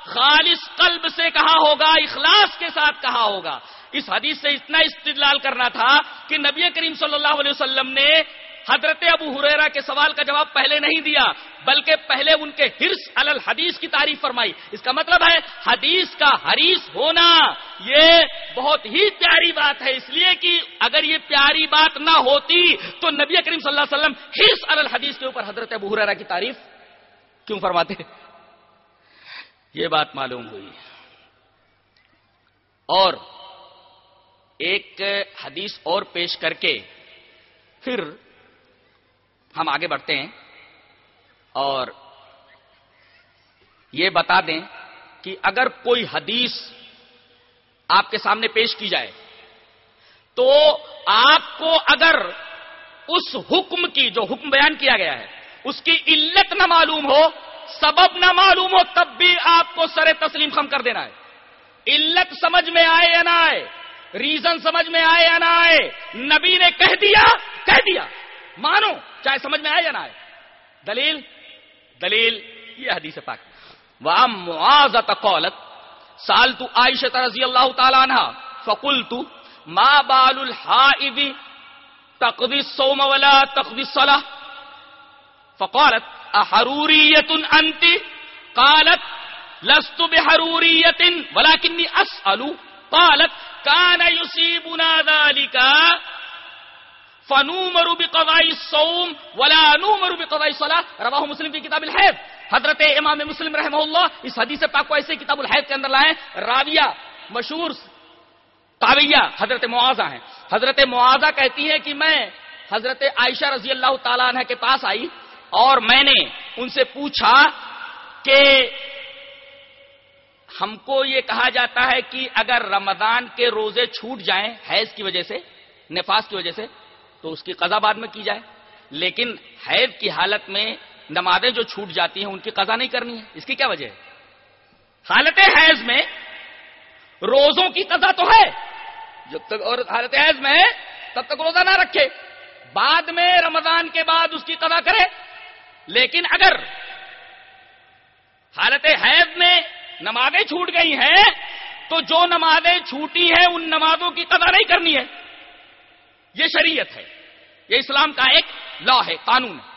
خالص قلب سے کہا ہوگا، اخلاص کے ساتھ کہا ہوگا۔ اس حدیث سے اتنا استدلال کرنا تھا کہ نبی کریم صلی اللہ علیہ وسلم نے حضرت ابو حریرا کے سوال کا جواب پہلے نہیں دیا، بلکہ پہلے ان کے ہرس الحدیث کی تعریف فرمائی۔ اس کا مطلب ہے، حدیث کا حریث ہونا، یہ بہت ہی پیاری بات ہے۔ اس لیے کہ اگر یہ پیاری بات نہ ہوتی تو نبی کریم صلی اللہ علیہ وسلم ہرس الحدیث کے اوپر حضرت ابو حریرا کی تعریف کیوں فرماتے؟ یہ بات معلوم ہوئی اور ایک حدیث اور پیش کر کے پھر ہم آگے بڑھتے ہیں اور یہ بتا دیں کہ اگر کوئی حدیث آپ کے سامنے پیش کی جائے تو آپ کو اگر اس حکم کی جو حکم بیان کیا گیا ہے، اس کی علت نہ معلوم ہو سبب نہ معلوم ہو تب بھی آپ کو سر تسلیم خم کر دینا ہے۔ علت سمجھ میں آئے یا نہ آئے؟ ریزن سمجھ میں آئے یا نہ آئے؟ نبی نے کہہ دیا کہہ دیا۔ مانو، چاہے سمجھ میں آئے یا نہ آئے۔ دلیل؟ دلیل یہ حدیث پاک۔ وہ معذت قولت سال تو عائشہ رضی اللہ تعالیٰ عنہ فکل تو ماں بال الحائب تقدی سوم ولا تقدی صلاح فقالت احروریت انت قالت، لست بحروریت ولكني اسأل قالت، كان يصيبنا ذلك، فنومر بقضاء الصوم، ولا نومر بقضاء الصلاة. رواہ مسلم کی کتاب الحیب حضرت امام مسلم رحمہ اللہ اس حدیث پاک کو ایسے کتاب الحیب کے اندر لائیں راویہ مشہور تابعیہ حضرت معاذہ ہیں. حضرت معاذہ کہتی ہے کہ میں حضرت عائشہ رضی اللہ تعالیٰ عنہ کے پاس آئی. اور میں نے ان سے پوچھا کہ ہم کو یہ کہا جاتا ہے کہ اگر رمضان کے روزے چھوٹ جائیں حیض کی وجہ سے، نفاس کی وجہ سے، تو اس کی قضا بعد میں کی جائے۔ لیکن حیض کی حالت میں نمازیں جو چھوٹ جاتی ہیں، ان کی قضا نہیں کرنی ہے۔ اس کی کیا وجہ ہے؟ حالت حیض میں روزوں کی قضا تو ہے۔ جب تک اور حالت حیض میں ہے، تب تک روزہ نہ رکھے۔ بعد میں رمضان کے بعد اس کی قضا کرے۔ لیکن اگر حالت حیض میں نمازیں چھوٹ گئی ہیں، تو جو نمازیں چھوٹی ہیں، ان نمازوں کی قدر نہیں کرنی ہے۔ یہ شریعت ہے۔ یہ اسلام کا ایک لا ہے، قانون۔ ہے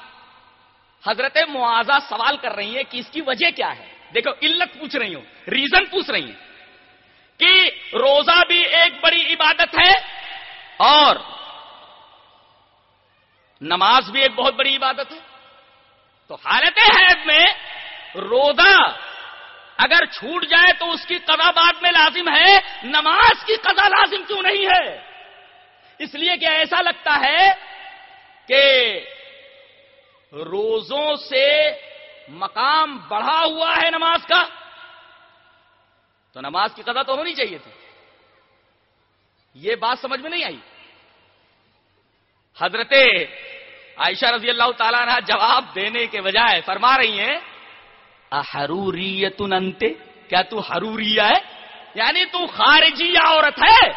حضرت معاذہ سوال کر رہی ہیں کہ اس کی وجہ کیا ہے۔ دیکھو، علت پوچھ رہی ہوں، ریزن پوچھ رہی ہیں کہ روزہ بھی ایک بڑی عبادت ہے اور نماز بھی ایک بہت بڑی عبادت ہے۔ تو حالت حید میں روزہ اگر چھوٹ جائے تو اس کی قضا بعد میں لازم ہے، نماز کی قضا لازم کیوں نہیں ہے؟ اس لیے کہ ایسا لگتا ہے کہ روزوں سے مقام بڑھا ہوا ہے نماز کا۔ تو نماز کی قضا تو ہونی چاہیے تھی۔ یہ بات سمجھ میں نہیں آئی۔ حضرت عائشہ رضی اللہ تعالیٰ نے جواب دینے کے بجائے فرما رہی ہیں احروریت انتے کیا تو حروریہ ہے؟ یعنی تو خارجی عورت ہے۔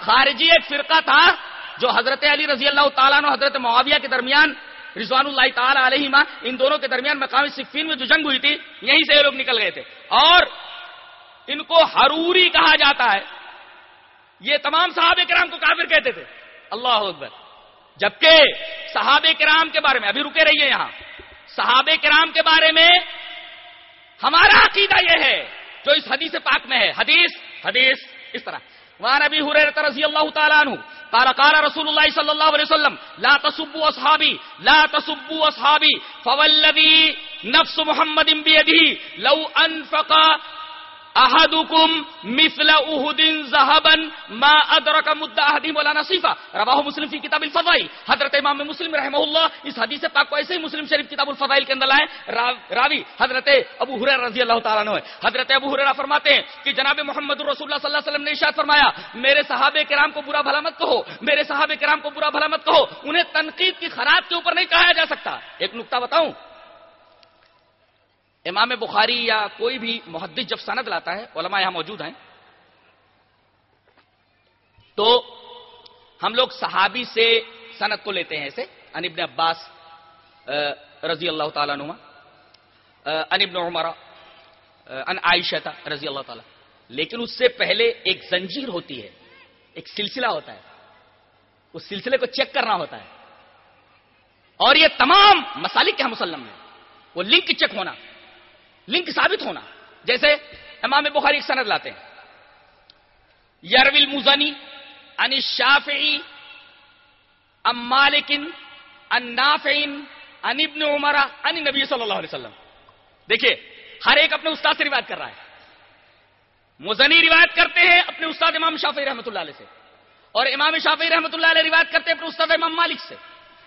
خارجی ایک فرقہ تھا جو حضرت علی رضی اللہ تعالیٰ نے حضرت معاویہ کے درمیان، رضوان اللہ تعالیٰ علیہ ان دونوں کے درمیان مقامی صفین میں جو جنگ ہوئی تھی، یہیں سے یہ لوگ نکل گئے تھے۔ اور ان کو حروری کہا جاتا ہے۔ یہ تمام صحابہ کرام کو کافر کہتے تھے۔ اللہ اکبر۔ جبکہ صحابہ کرام کے بارے میں، ابھی رکے رہیے یہاں، صحابہ کرام کے بارے میں ہمارا عقیدہ یہ ہے، جو اس حدیث پاک میں ہے، حدیث حدیث، اس طرح۔ وہاں نبی حریرت رضی اللہ تعالیٰ عنہ، قال قال رسول اللہ صلی اللہ علیہ وسلم، لا تسبوا اصحابی، لا تسبوا اصحابی، فوالذی نفس محمد بیدی لو انفق احدکم مثل احد ذهبا ما ادرک مدہ احدیم ولا نصیفہ رواہ مسلم فی کتاب الفضائل. حضرت امام مسلم رحمہ اللہ اس حدیث پاک کو ایسے ہی مسلم شریف کتاب الفضائل کے اندر لائے راوی حضرت ابو حریر رضی اللہ تعالیٰ عنہ حضرت ابو حریر فرماتے ہیں کہ جناب محمد رسول اللہ صلی اللہ علیہ وسلم نے ارشاد فرمایا، میرے صحابہ کرام کو برا بھلا مت کہو، میرے صحابہ کرام کو برا بھلا مت کہو، انہیں تنقید کی خراب کے اوپر نہیں کہا جا سکتا۔ ایک نقطہ بتاؤں امام بخاری یا کوئی بھی محدث جب سند لاتا ہے، علماء یہاں موجود ہیں، تو ہم لوگ صحابی سے سند کو لیتے ہیں، ایسے ان ابن عباس رضی اللہ تعالیٰ نما ان ابن عمر ان عائشہ رضی اللہ تعالیٰ، لیکن اس سے پہلے ایک زنجیر ہوتی ہے، ایک سلسلہ ہوتا ہے، اس سلسلے کو چیک کرنا ہوتا ہے، اور یہ تمام مسالک کے مسلم میں وہ لنک چیک ہونا۔ لنک ثابت ہونا۔ جیسے امام بخاری ایک سند لاتے ہیں۔ یرویل مزنی ان شافعی ام مالکن ان نافعین ان ابن عمرہ ان نبی صلی اللہ علیہ وسلم۔ دیکھیے، ہر ایک اپنے استاد سے روایت کر رہا ہے۔ مزنی روایت کرتے ہیں اپنے استاد امام شافعی رحمۃ اللہ علیہ سے۔ اور امام شافعی رحمۃ اللہ علیہ روایت کرتے ہیں اپنے استاد امام مالک سے۔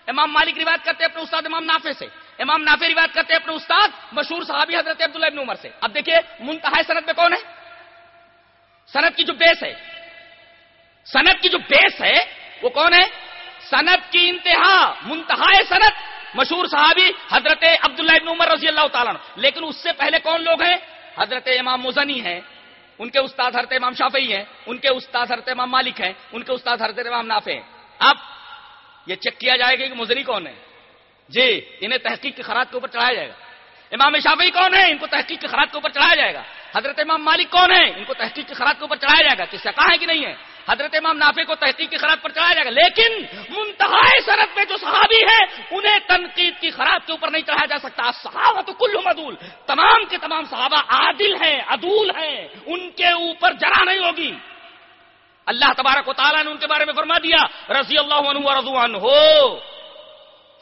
امام مالک روایت کرتے ہیں اپنے استاد امام نافع سے۔ امام نافع روایت کرتے ہیں اپنے استاد مشہور صحابی حضرت عبداللہ ابن عمر سے۔ اب دیکھیے منتہا صنعت میں کون ہے؟ صنعت کی جو بیس ہے صنعت کی جو بیس ہے، وہ کون ہے؟ صنعت کی انتہا منتہا صنعت مشہور صحابی حضرت عبداللہ ابن عمر رضی اللہ تعالیٰ لیکن اس سے پہلے کون لوگ ہیں؟ حضرت امام مزنی ہیں، ان کے استاد حضرت امام شافعی ہیں، ان کے استاد حضرت امام مالک ہیں، ان کے استاد حضرت امام نافع ہیں۔ اب یہ چیک کیا جائے گا کہ مزنی کون ہے۔ جی انہیں تحقیق کی خراط کے اوپر چڑھایا جائے گا۔ امام شافعی کون ہے ان کو تحقیق کی خراط کے اوپر چڑھایا جائے گا۔ حضرت امام مالک کون ہے ان کو تحقیق کی خراط کے اوپر چڑھایا جائے گا۔ کس سے کہا ہے کہ نہیں ہے حضرت امام نافع کو تحقیق کی خراط پر چڑھایا جائے گا۔ لیکن منتہا سرحد میں جو صحابی ہے انہیں تنقید کی خراط کے اوپر نہیں چڑھایا جا سکتا۔ صحابہ تو کل مدول تمام کے تمام صحابہ عادل ہیں، عدول ہیں۔ ان کے اوپر جرا نہیں ہوگی۔ اللہ تبارک و تعالیٰ نے ان کے بارے میں فرما دیا، رضی اللہ عنہ رضوان ہو۔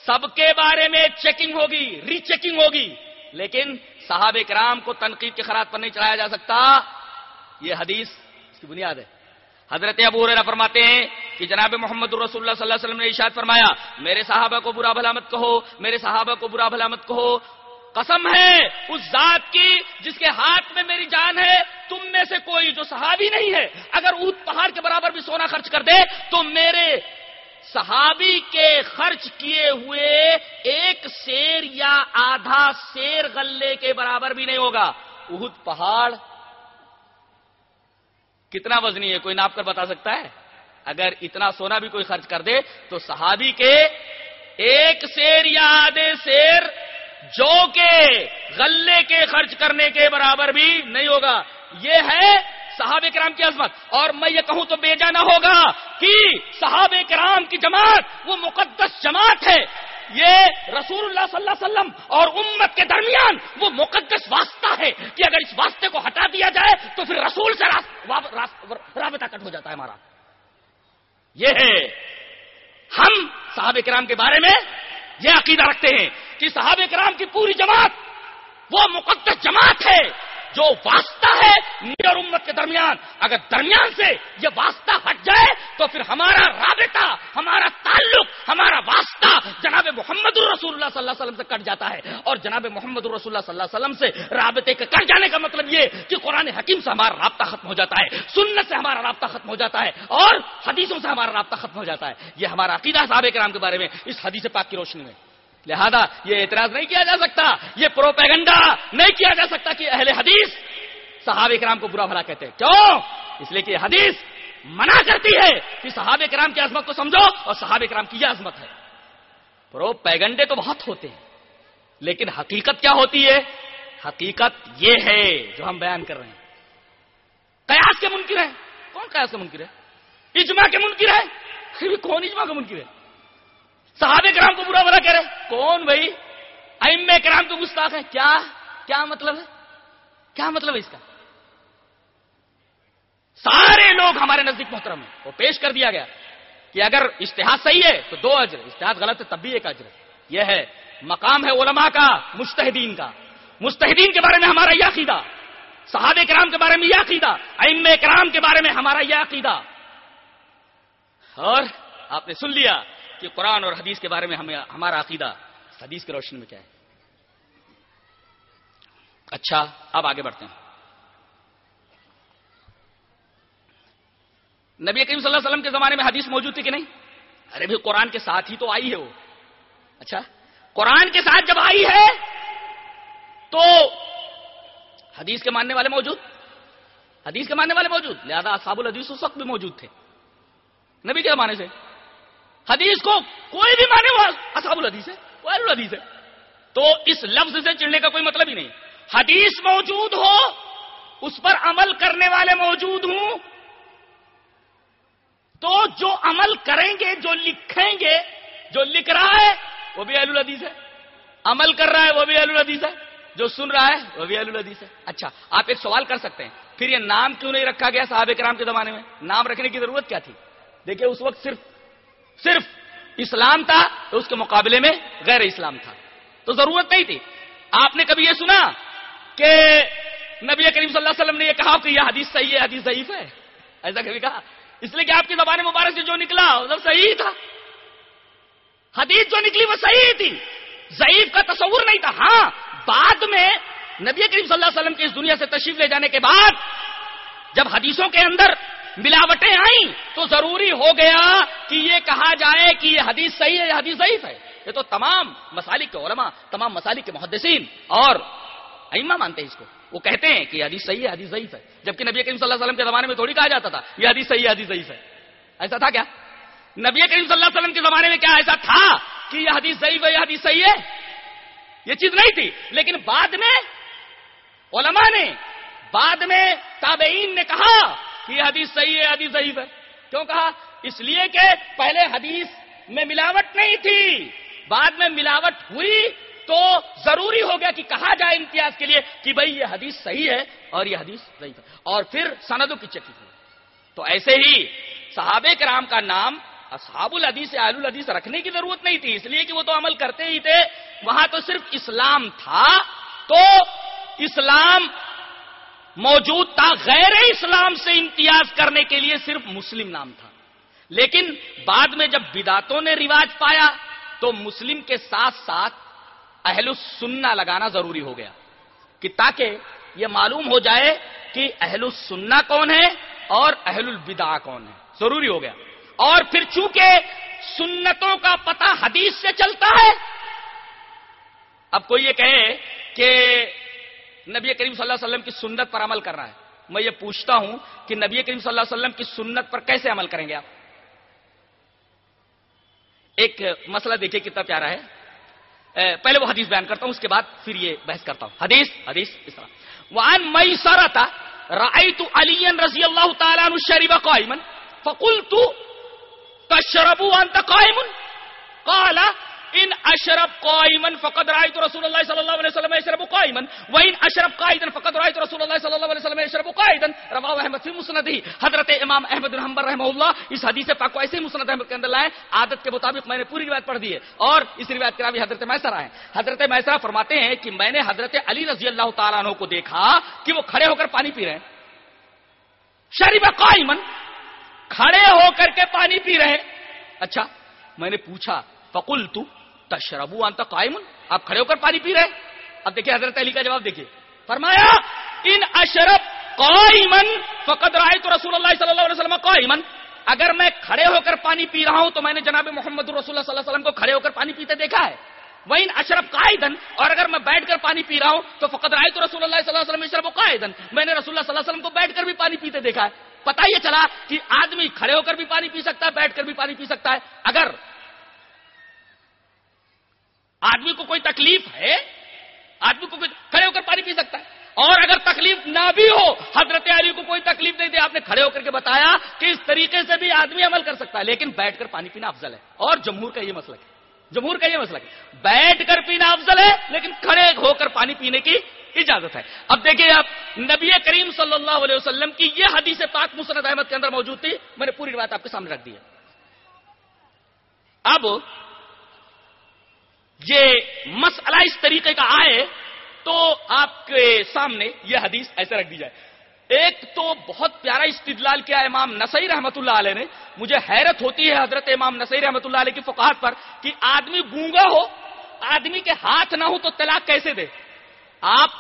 سب کے بارے میں چیکنگ ہوگی ری چیکنگ ہوگی۔ لیکن صحابہ کرام کو تنقید کے خراط پر نہیں چڑھایا جا سکتا۔ یہ حدیث اس کی بنیاد ہے۔ حضرت ابو ابورا فرماتے ہیں کہ جناب محمد الرسول اللہ صلی اللہ علیہ وسلم نے ارشاد فرمایا، میرے صحابہ کو برا بھلا مت کہو، میرے صحابہ کو برا بھلا مت کہو۔ قسم ہے اس ذات کی جس کے ہاتھ میں میری جان ہے، تم میں سے کوئی جو صحابی نہیں ہے، اگر اونٹ پہاڑ کے برابر بھی سونا خرچ کر دے تو میرے صحابی کے خرچ کیے ہوئے ایک سیر یا آدھا سیر غلے کے برابر بھی نہیں ہوگا۔ اہد پہاڑ۔ کتنا وزنی ہے، کوئی ناپ کر بتا سکتا ہے؟ اگر اتنا سونا بھی کوئی خرچ کر دے تو صحابی کے ایک سیر یا آدھے سیر جو کے غلے کے خرچ کرنے کے برابر بھی نہیں ہوگا۔ یہ ہے صحاب کرام کی عظمت۔ اور میں یہ کہوں تو بے جانا ہوگا کہ صحاب کرام کی جماعت وہ مقدس جماعت ہے۔ یہ رسول اللہ صلی اللہ علیہ وسلم اور امت کے درمیان وہ مقدس واسطہ ہے کہ اگر اس واسطے کو ہٹا دیا جائے تو پھر رسول سے رابطہ کٹ ہو جاتا ہے ہمارا۔ یہ ہے۔ ہم صحابہ کرام کے بارے میں یہ عقیدہ رکھتے ہیں کہ صحابہ کرام کی پوری جماعت وہ مقدس جماعت ہے۔ جو واسطہ ہے نیر امت کے درمیان، اگر درمیان سے یہ واسطہ ہٹ جائے، تو پھر ہمارا رابطہ، ہمارا تعلق، ہمارا واسطہ جناب محمد الرسول اللہ صلی اللہ علیہ وسلم سے کٹ جاتا ہے۔ اور جناب محمد الرسول اللہ صلی اللہ علیہ وسلم سے رابطے کے کٹ جانے کا مطلب یہ کہ قرآن حکیم سے ہمارا رابطہ ختم ہو جاتا ہے، سنت سے ہمارا رابطہ ختم ہو جاتا ہے، اور حدیثوں سے ہمارا رابطہ ختم ہو جاتا ہے۔ یہ ہمارا عقیدہ صحابہ کرام کے بارے میں، اس حدیث پاک کی روشنی میں۔ لہذا یہ اعتراض نہیں کیا جا سکتا، یہ پروپیگنڈا نہیں کیا جا سکتا کہ اہل حدیث صحابہ کرام کو برا بھلا کہتے ہیں۔ کیوں؟ اس لیے کہ یہ حدیث منع کرتی ہے کہ صحابہ کرام کی عظمت کو سمجھو اور صحابہ کرام کی یہ عظمت ہے۔ پروپیگنڈے تو بہت ہوتے ہیں، لیکن حقیقت کیا ہوتی ہے؟ حقیقت یہ ہے جو ہم بیان کر رہے ہیں۔ قیاس کے منکر ہے کون قیاس کے منکر ہے؟ اجماع کے منکر ہے کون اجماع کا منکر ہے؟ صحابہ کرام کو برا بھلا کہہ رہے کون بھائی؟ ام کرام کو گستاخ ہے کیا؟ کیا مطلب ہے؟ کیا مطلب ہے اس کا؟ سارے لوگ ہمارے نزدیک محترم ہیں۔ وہ پیش کر دیا گیا کہ اگر اشتہاد صحیح ہے تو دو اجر اشتہاد غلط ہے تب بھی ایک اجر یہ ہے، مقام ہے علماء کا مستحدین کا۔ مستحدین کے بارے میں ہمارا یہ عقیدہ۔ صحابہ کرام کے بارے میں یہ عقیدہ۔ ام کرام کے بارے میں ہمارا یہ عقیدہ۔ اور آپ نے سن لیا کہ قرآن اور حدیث کے بارے میں ہمیں ہمارا عقیدہ حدیث کی روشنی میں کیا ہے؟ اچھا اب آگے بڑھتے ہیں۔ نبی کریم صلی اللہ علیہ وسلم کے زمانے میں حدیث موجود تھی کہ نہیں؟ ارے بھی قرآن کے ساتھ ہی تو آئی ہے وہ۔ اچھا قرآن کے ساتھ جب آئی ہے تو حدیث کے ماننے والے موجود؟ حدیث کے ماننے والے موجود؟ لہذا اصحاب الحدیث اس وقت بھی موجود تھے۔ نبی کے زمانے سے۔ حدیث کو کوئی بھی مانے والا اصحاب الحدیث ہے وہ الحدیث ہے تو اس لفظ سے چڑھنے کا کوئی مطلب ہی نہیں۔ حدیث موجود ہو، اس پر عمل کرنے والے موجود ہوں۔ تو جو عمل کریں گے، جو لکھیں گے، جو لکھ رہا ہے، وہ بھی اہل الحدیث ہے۔ عمل کر رہا ہے، وہ بھی اہل الحدیث ہے۔ جو سن رہا ہے، وہ بھی اہل الحدیث ہے۔ اچھا آپ ایک سوال کر سکتے ہیں۔ پھر یہ نام کیوں نہیں رکھا گیا صحابہ کرام کے زمانے میں؟ نام رکھنے کی ضرورت کیا تھی؟ دیکھیے، اس وقت صرف صرف اسلام تھا تو اس کے مقابلے میں غیر اسلام تھا۔ تو ضرورت نہیں تھی۔ آپ نے کبھی یہ سنا کہ نبی کریم صلی اللہ علیہ وسلم نے یہ کہا کہ یہ حدیث صحیح ہے، حدیث ضعیف ہے؟ ایسا کبھی کہا؟ اس لیے کہ آپ کی زبان مبارک سے جو نکلا وہ صحیح تھا۔ حدیث جو نکلی وہ صحیح تھی۔ ضعیف کا تصور نہیں تھا۔ ہاں بعد میں نبی کریم صلی اللہ علیہ وسلم کی اس دنیا سے تشریف لے جانے کے بعد جب حدیثوں کے اندر ملاوٹیں آئیں تو ضروری ہو گیا کہ یہ کہا جائے کہ یہ حدیث صحیح ہے، یہ حدیث ضعیف ہے۔ یہ تو تمام مسالک کے علماء، تمام مسالک کے محدثین اور ایما مانتے ہیں اس کو۔ وہ کہتے ہیں کہ یہ حدیث صحیح ہے، حدیث ضعیف ہے۔ جبکہ نبی کریم صلی اللہ علیہ وسلم کے زمانے میں تھوڑی کہا جاتا تھا، یہ حدیث صحیح ہے، حدیث ضعیف ہے۔ ایسا تھا کیا؟ نبی کریم صلی اللہ علیہ وسلم کے زمانے میں کیا ایسا تھا کہ یہ حدیث ضعیف ہے، یہ حدیث صحیح ہے؟ یہ چیز نہیں تھی۔ لیکن بعد میں علماء نے، بعد میں تابعین نے کہا یہ حدیث صحیح ہے، حدیث ضعیف ہے۔ کیوں کہا؟ اس لیے کہ پہلے حدیث میں ملاوٹ نہیں تھی، بعد میں ملاوٹ ہوئی تو ضروری ہو گیا کہ کہا جائے امتیاز کے لیے کہ بھائی یہ حدیث صحیح ہے اور یہ حدیث ضعیف ہے۔ اور پھر سندوں کی چکی ہوئی۔ تو ایسے ہی صحابہ کرام کا نام اصحاب الحدیث آل الحدیث رکھنے کی ضرورت نہیں تھی، اس لیے کہ وہ تو عمل کرتے ہی تھے۔ وہاں تو صرف اسلام تھا، تو اسلام موجود تھا، غیر اسلام سے امتیاز کرنے کے لیے صرف مسلم نام تھا۔ لیکن بعد میں جب بداتوں نے رواج پایا، تو مسلم کے ساتھ ساتھ اہل السنہ لگانا ضروری ہو گیا۔ کہ تاکہ یہ معلوم ہو جائے کہ اہل السنہ کون ہے اور اہل البدا کون ہے ضروری ہو گیا۔ اور پھر چونکہ سنتوں کا پتہ حدیث سے چلتا ہے، اب کوئی یہ کہے کہ نبی کریم صلی اللہ علیہ وسلم کی سنت پر عمل کر رہا ہے۔ میں یہ پوچھتا ہوں کہ نبی کریم صلی اللہ علیہ وسلم کی سنت پر کیسے عمل کریں گے آپ؟ ایک مسئلہ دیکھیے کتنا پیارا ہے۔ پہلے وہ حدیث بیان کرتا ہوں، اس کے بعد پھر یہ بحث کرتا ہوں۔ حدیث حدیث، اس طرح۔ وان مئی سارا تھا رائے علی رضی اللہ تعالیٰ شریف قائمن فکل تو تشربو انت قائمن قالا ان اشرب قائما فقد رايت رسول الله صلى الله عليه وسلم يشرب قائما. وان اشرب قائدا فقد رايت رسول الله صلى الله عليه وسلم يشرب قائدا. رواه احمد في مسنده. حضرت امام احمد بن حنبل رحمہ اللہ اس حدیث پاک کو ایسے ہی مسند احمد کے اندر لائے. عادت کے مطابق میں نے پوری روایت پڑھ دی ہے. اور اس روایت کے راوی حضرت میسر ہیں. حضرت میسر فرماتے ہیں کہ میں نے حضرت علی رضی اللہ تعالیٰ عنہ کو دیکھا کہ وہ کھڑے ہو کر پانی پی رہے ہیں. شریف قائمن کھڑے ہو کر کے پانی پی رہے ہیں. اچھا میں نے پوچھا فقل تو تشربو انت قائم آپ کھڑے ہو کر پانی پی رہے اب دیکھیے حضرت علی کا جواب دیکھیے۔ فرمایا، ان اشرب قائمن فقد رائے تو رسول اللہ صلی اللہ علیہ وسلم قائمن اگر میں کھڑے ہو کر پانی پی رہا ہوں تو میں نے جناب محمد رسول اللہ صلی اللہ علیہ وسلم کو کھڑے ہو کر پانی پیتے دیکھا ہے۔ وہ ان اشرف قائدن اور اگر میں بیٹھ کر پانی پی رہا ہوں تو فقط رائے تو رسول اللہ صلی اللہ علیہ وسلم اشرف قائدن میں نے رسول اللہ صلی اللہ علیہ وسلم کو بیٹھ کر بھی پانی پیتے دیکھا ہے۔ پتا یہ چلا کہ آدمی کھڑے ہو کر بھی پانی پی سکتا ہے، بیٹھ کر بھی پانی پی سکتا ہے۔ اگر آدمی کو کوئی تکلیف ہے؟ آدمی کو کھڑے ہو کر پانی پی سکتا ہے۔ اور اگر تکلیف نہ بھی ہو، حضرت علی کو کوئی تکلیف نہیں تھی آپ نے کھڑے ہو کر کے بتایا کہ اس طریقے سے بھی آدمی عمل کر سکتا ہے، لیکن بیٹھ کر پانی پینا افضل ہے۔ اور جمہور کا یہ مسئلہ ہے۔ جمہور کا یہ مسئلہ ہے۔ بیٹھ کر پینا افضل ہے، لیکن کھڑے ہو کر پانی پینے کی اجازت ہے۔ اب دیکھیے آپ، نبی کریم صلی اللہ علیہ وسلم کی یہ حدیث پاک مسرت احمد کے اندر موجود تھی۔ میں نے پوری بات آپ کے سامنے رکھ دی ہے۔ اب یہ مسئلہ اس طریقے کا آئے تو آپ کے سامنے یہ حدیث ایسے رکھ دی جائے۔ ایک تو بہت پیارا استدلال کیا امام نسائی رحمت اللہ علیہ نے۔ مجھے حیرت ہوتی ہے حضرت امام نسائی رحمت اللہ علیہ کی فقاہت پر کہ آدمی گونگا ہو، آدمی کے ہاتھ نہ ہو تو طلاق کیسے دے؟ آپ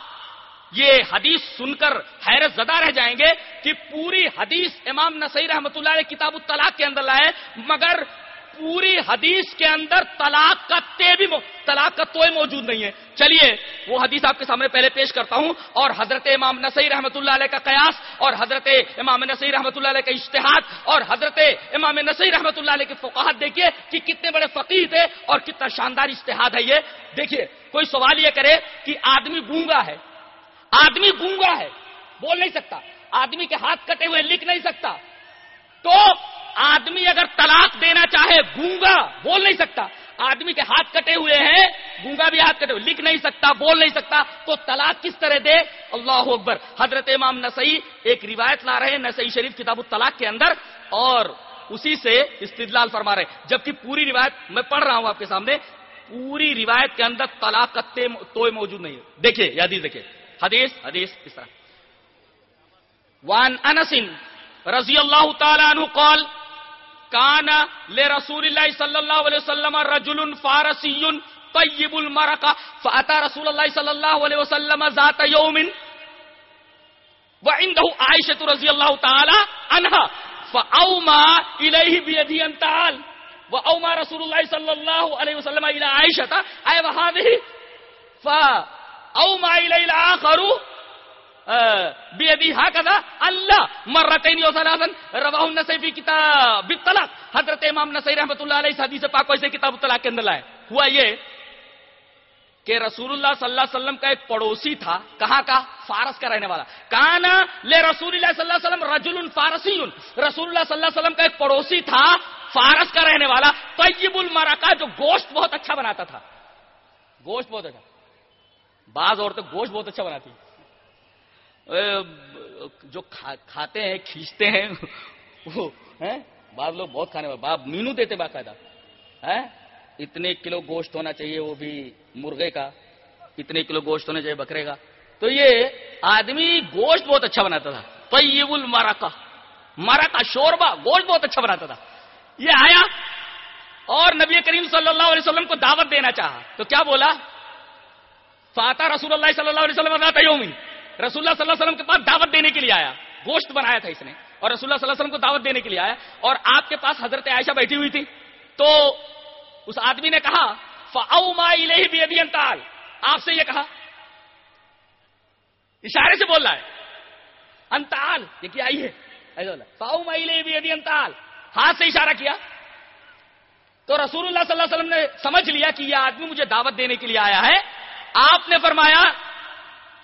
یہ حدیث سن کر حیرت زدہ رہ جائیں گے کہ پوری حدیث امام نسائی رحمت اللہ علیہ کتاب الطلاق کے اندر لائے، مگر پوری حدیث کے اندر طلاق کا تے بھی طلاق کا توئے موجود نہیں ہے۔ چلیے، وہ حدیث آپ کے سامنے پہلے پیش کرتا ہوں اور حضرت امام نسائی رحمۃ اللہ علیہ کا قیاس اور حضرت امام نسائی رحمۃ اللہ علیہ کا اشتہاد اور حضرت امام نسائی رحمۃ اللہ علیہ کی فقاہت دیکھیے کہ کتنے بڑے فقیر تھے اور کتنا شاندار اشتہاد ہے یہ۔ دیکھیے، کوئی سوال یہ کرے کہ آدمی گونگا ہے۔ آدمی گونگا ہے، بول نہیں سکتا۔ آدمی کے ہاتھ کٹے ہوئے، لکھ نہیں سکتا۔ تو آدمی اگر طلاق دینا چاہے، گونگا بول نہیں سکتا۔ آدمی کے ہاتھ کٹے ہوئے ہیں، گونگا بھی ہاتھ کٹے ہوئے، لکھ نہیں سکتا، بول نہیں سکتا۔ تو طلاق کس طرح دے؟ اللہ اکبر۔ حضرت امام نسائی ایک روایت لا رہے ہیں، نسائی شریف کتاب الطلاق کے اندر، اور اسی سے استدلال فرما رہے ہیں۔ جبکہ پوری روایت میں پڑھ رہا ہوں آپ کے سامنے، پوری روایت کے اندر طلاق کا توئے موجود نہیں ہے۔ دیکھیے یادی دیکھیے۔ حدیث حدیث، اس طرح۔ وان انس رضی اللہ تعالیٰ عنہ قال کان لے رسول اللہ صلی اللہ علیہ وسلم رجل فارسی طیب المرق فاتا رسول اللہ صلی اللہ علیہ وسلم ذات یوم، وعنده عائشة رضی اللہ تعالی عنہ فاوما الیہ بیدی انتعال واوما رسول اللہ صلی اللہ علیہ وسلم الى عائشة اے وہاده فاوما الیہ الاخر بیدی ہاکذا اللہ مرتین و ثلاثا رواہ النسائی فی کتاب الطلاق حضرت امام نسائی رحمۃ اللہ علیہ حدیث پاک ویسے کتاب الطلاق کے اندر لائے۔ ہوا یہ کہ رسول اللہ صلی اللہ علیہ وسلم کا ایک پڑوسی تھا۔ کہاں کا؟ فارس کا رہنے والا۔ کانا لے رسول اللہ صلی اللہ علیہ وسلم رجل فارسی رسول اللہ صلی اللہ علیہ وسلم کا ایک پڑوسی تھا، فارس کا رہنے والا۔ طیب المرا کا جو گوشت بہت اچھا بناتا تھا۔ گوشت بہت اچھا۔ بعض عورتیں گوشت بہت اچھا بناتی جو کھاتے ہیں، کھینچتے ہیں، وہ بعض لوگ بہت کھانے والے، باپ مینو دیتے باقاعدہ اتنے کلو گوشت ہونا چاہیے وہ بھی مرغے کا، اتنے کلو گوشت ہونا چاہیے بکرے کا۔ تو یہ آدمی گوشت بہت اچھا بناتا تھا، طیب المارا کا مارا کا شوربا گوشت بہت اچھا بناتا تھا۔ یہ آیا اور نبی کریم صلی اللہ علیہ وسلم کو دعوت دینا چاہا، تو کیا بولا؟ فاتح رسول اللہ صلی اللہ علیہ وسلم رسول اللہ صلی اللہ علیہ وسلم کے پاس دعوت دینے کے لیے آیا۔ گوشت بنایا تھا اس نے۔ اور رسول اللہ صلی اللہ علیہ وسلم کو دعوت دینے کے لیے آیا۔ اور آپ کے پاس حضرت عائشہ بیٹھی ہوئی تھی۔ تو اس آدمی نے کہا فاؤ بھی انتال آپ سے یہ کہا۔ اشارے سے بول رہا ہے۔ انتال یہ کیا آئی ہے؟ فاؤ بھی انتال ہاتھ سے اشارہ کیا۔ تو رسول اللہ صلی اللہ علیہ وسلم نے سمجھ لیا کہ یہ آدمی مجھے دعوت دینے کے لیے آیا ہے۔ آپ نے فرمایا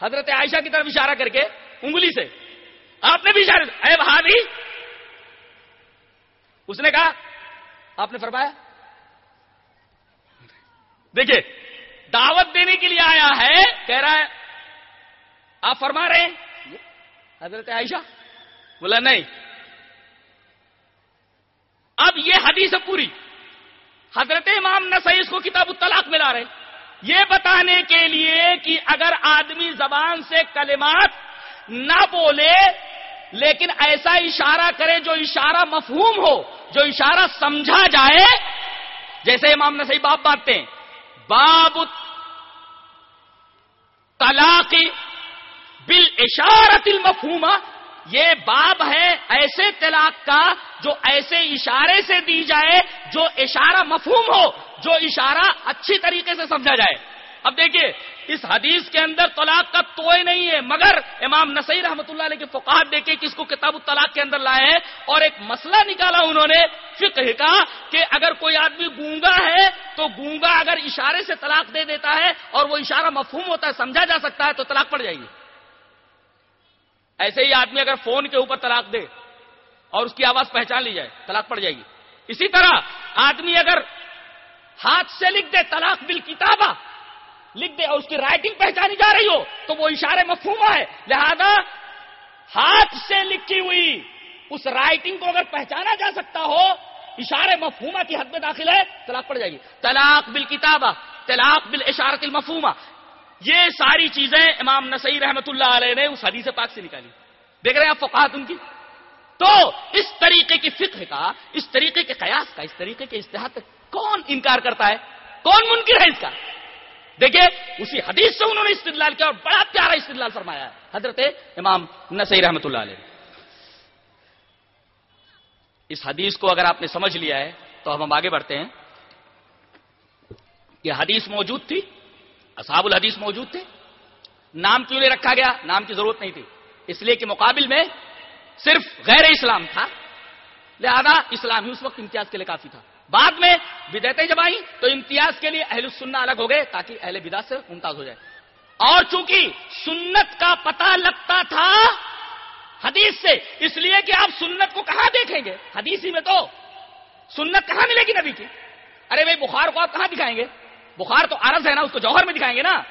حضرت عائشہ کی طرف اشارہ کر کے انگلی سے۔ آپ نے بھی اشارہ اے بھابھی اس نے کہا، آپ نے فرمایا، دیکھیے، دعوت دینے کے لیے آیا ہے، کہہ رہا ہے، آپ فرما رہے ہیں۔ حضرت عائشہ؟ بولا، نہیں۔ اب یہ حدیث پوری حضرت امام نسائی اس کو کتاب الطلاق میں لا رہے ہیں۔ یہ بتانے کے لیے کہ اگر آدمی زبان سے کلمات نہ بولے، لیکن ایسا اشارہ کرے جو اشارہ مفہوم ہو، جو اشارہ سمجھا جائے، جیسے امام نے صحیح باپ باتیں باب طلاق بل اشارت المفہومہ یہ باب ہے ایسے طلاق کا جو ایسے اشارے سے دی جائے، جو اشارہ مفہوم ہو، جو اشارہ اچھی طریقے سے سمجھا جائے۔ اب دیکھیے، اس حدیث کے اندر طلاق کا توئے نہیں ہے، مگر امام نسی رحمت اللہ علیہ کے فقات دیکھے کہ اس کو کتاب الطلاق کے اندر لائے اور ایک مسئلہ نکالا انہوں نے فکر کا، کہ اگر کوئی آدمی گونگا ہے تو گونگا اگر اشارے سے طلاق دے دیتا ہے اور وہ اشارہ مفہوم ہوتا ہے، سمجھا جا سکتا ہے تو طلاق پڑ جائے گی۔ ایسے ہی آدمی اگر فون کے اوپر طلاق دے اور اس کی آواز پہچان لی جائے، طلاق پڑ جائے گی۔ اسی طرح آدمی اگر ہاتھ سے لکھ دے طلاق بل کتابہ لکھ دے اور اس کی رائٹنگ پہچانی جا رہی ہو، تو وہ اشارے مفہومہ ہے لہذا ہاتھ سے لکھی ہوئی اس رائٹنگ کو اگر پہچانا جا سکتا ہو، اشارے مفہومہ کی حد میں داخل ہے، طلاق پڑ جائے گی۔ طلاق بل کتابہ طلاق بل اشارت المفہومہ یہ ساری چیزیں امام نسائی رحمت اللہ علیہ نے اس حدیث پاک سے نکالی۔ دیکھ رہے ہیں آپ فقات ان کی؟ تو اس طریقے کی فکر کا، اس طریقے کے قیاس کا، اس طریقے کے اشتہار کا کون انکار کرتا ہے؟ کون منکر ہے اس کا؟ دیکھیے، اسی حدیث سے انہوں نے استدلال کیا اور بڑا پیارا استدلال فرمایا ہے۔ حضرت امام نسی رحمت اللہ علیہ۔ اس حدیث کو اگر آپ نے سمجھ لیا ہے تو ہم آگے بڑھتے ہیں۔ یہ حدیث موجود تھی۔ اصحاب الحدیث موجود تھے۔ نام کیوں نہیں رکھا گیا؟ نام کی ضرورت نہیں تھی۔ اس لیے کہ مقابل میں صرف غیر اسلام تھا۔ لہذا اسلام ہی اس وقت امتیاز کے لیے کافی تھا۔ بعد میں بدعتیں جب آئی تو امتیاز کے لیے اہل السنہ الگ ہو گئے تاکہ اہل بدعت سے ممتاز ہو جائے۔ اور چونکہ سنت کا پتہ لگتا تھا حدیث سے، اس لیے کہ آپ سنت کو کہاں دیکھیں گے؟ حدیث ہی میں تو سنت کہاں ملے گی نبی کی؟ ارے بھائی، بخار کو آپ کہاں دکھائیں گے؟ بخار تو عرض ہے نا، اس کو جوہر میں دکھائیں گے نا۔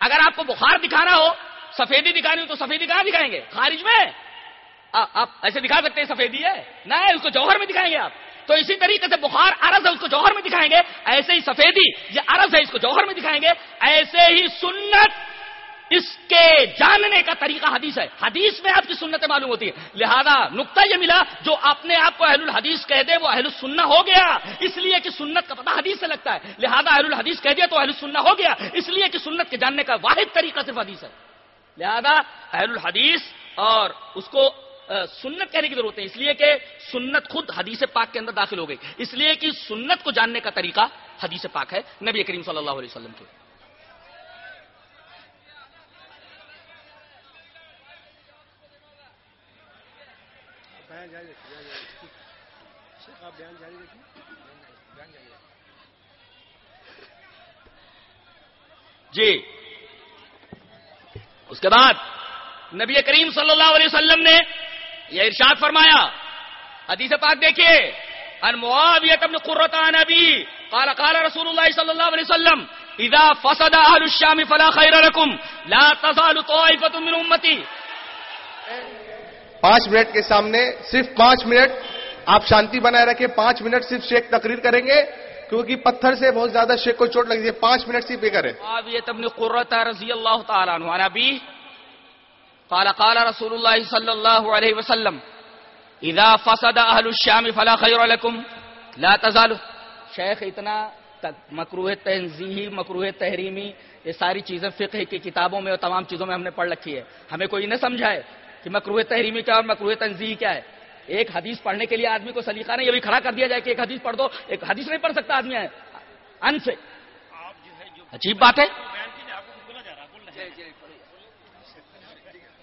اگر آپ کو بخار دکھانا ہو، سفیدی دکھانی ہو تو سفیدی کہاں دکھائیں گے؟ خارج میں۔ آپ ایسے دکھا سکتے ہیں سفیدی ہے؟ نہ، اس کو جوہر میں دکھائیں گے آپ۔ تو اسی طریقے سے بخار عرض ہے، اس کو جوہر میں دکھائیں گے۔ ایسے ہی سفیدی، یہ عرض ہے، اس کو جوہر میں دکھائیں گے۔ ایسے ہی سنت اس کے جاننے کا طریقہ حدیث ہے۔ حدیث میں آپ کی سنتیں معلوم ہوتی ہے لہذا نقطہ یہ ملا، جو اپنے آپ کو اہل الحدیث کہہ دے، وہ اہل السنہ ہو گیا۔ اس لیے کہ سنت کا پتہ حدیث سے لگتا ہے۔ لہذا اہل الحدیث کہہ دیا تو اہل السنہ ہو گیا۔ اس لیے کہ سنت کے جاننے کا واحد طریقہ صرف حدیث ہے۔ لہذا اہل الحدیث اور اس کو سنت کہنے کی ضرورت ہے۔ اس لیے کہ سنت خود حدیث پاک کے اندر داخل ہو گئی۔ اس لیے کہ سنت کو جاننے کا طریقہ حدیث پاک ہے۔ نبی کریم صلی اللہ علیہ وسلم کے۔ جی۔ اس کے بعد نبی کریم صلی اللہ علیہ وسلم نے یہ ارشاد فرمایا حدیث پاک دیکھیے ان معاویہ ابن قرۃ عن ابي قال قال رسول الله صلی اللہ علیہ وسلم اذا فسد اهل الشام فلا خير لكم لا تزال طائفه من امتي پانچ منٹ کے سامنے صرف پانچ منٹ آپ شانتی بنائے رکھیں، پانچ منٹ صرف شیخ تقریر کریں گے، کیونکہ پتھر سے بہت زیادہ شیخ کو چوٹ لگ ہے، پانچ منٹ صرف یہ کریں۔ معاویہ ابن قرۃ رضی اللہ تعالی عنہ، عن ابي قال قال رسول الله صلى الله عليه وسلم، اذا فسد اهل الشام فلا خير لكم لا تزالوا. شیخ اتنا مکروہ تنزیہی، مکروہ تحریمی، یہ ساری چیزیں فقہ کی کتابوں میں اور تمام چیزوں میں ہم نے پڑھ رکھی ہے۔ ہمیں کوئی نہ سمجھائے کہ مکروہ تحریمی کیا اور مکروہ تنزیہی کیا ہے؟ ایک حدیث پڑھنے کے لیے آدمی کو سلیقہ نہیں یہ بھی کھڑا کر دیا جائے کہ ایک حدیث پڑھ دو، ایک حدیث نہیں پڑھ سکتا آدمی ہے۔ ان سے عجیب بات ہے۔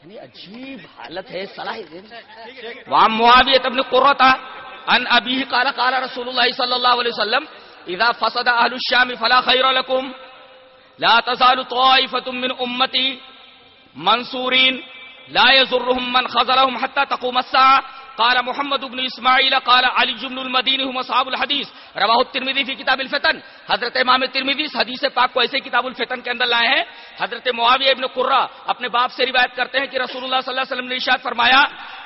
یعنی عجیب حالت ہے، صلاح وام معاویہ ابن قرطہ ان ابی قال قال رسول اللہ صلی اللہ علیہ وسلم، اذا فسد اهل الشام فلا خير لكم لا تزال طائفه من امتي منصورين لا يضرهم من خذلهم حتى تقوم الساعه قال محمد بن اسماعیل قال علی جبن المدینی هم اصحاب الحدیث رواہ الترمذی فی کتاب الفتن. حضرت امام ترمذی اس حدیث پاک کو ایسے کتاب الفتن کے اندر لائے ہیں. حضرت معاویہ ابن قرہ اپنے باپ سے روایت کرتے ہیں کہ رسول اللہ صلی اللہ علیہ وسلم نے ارشاد فرمایا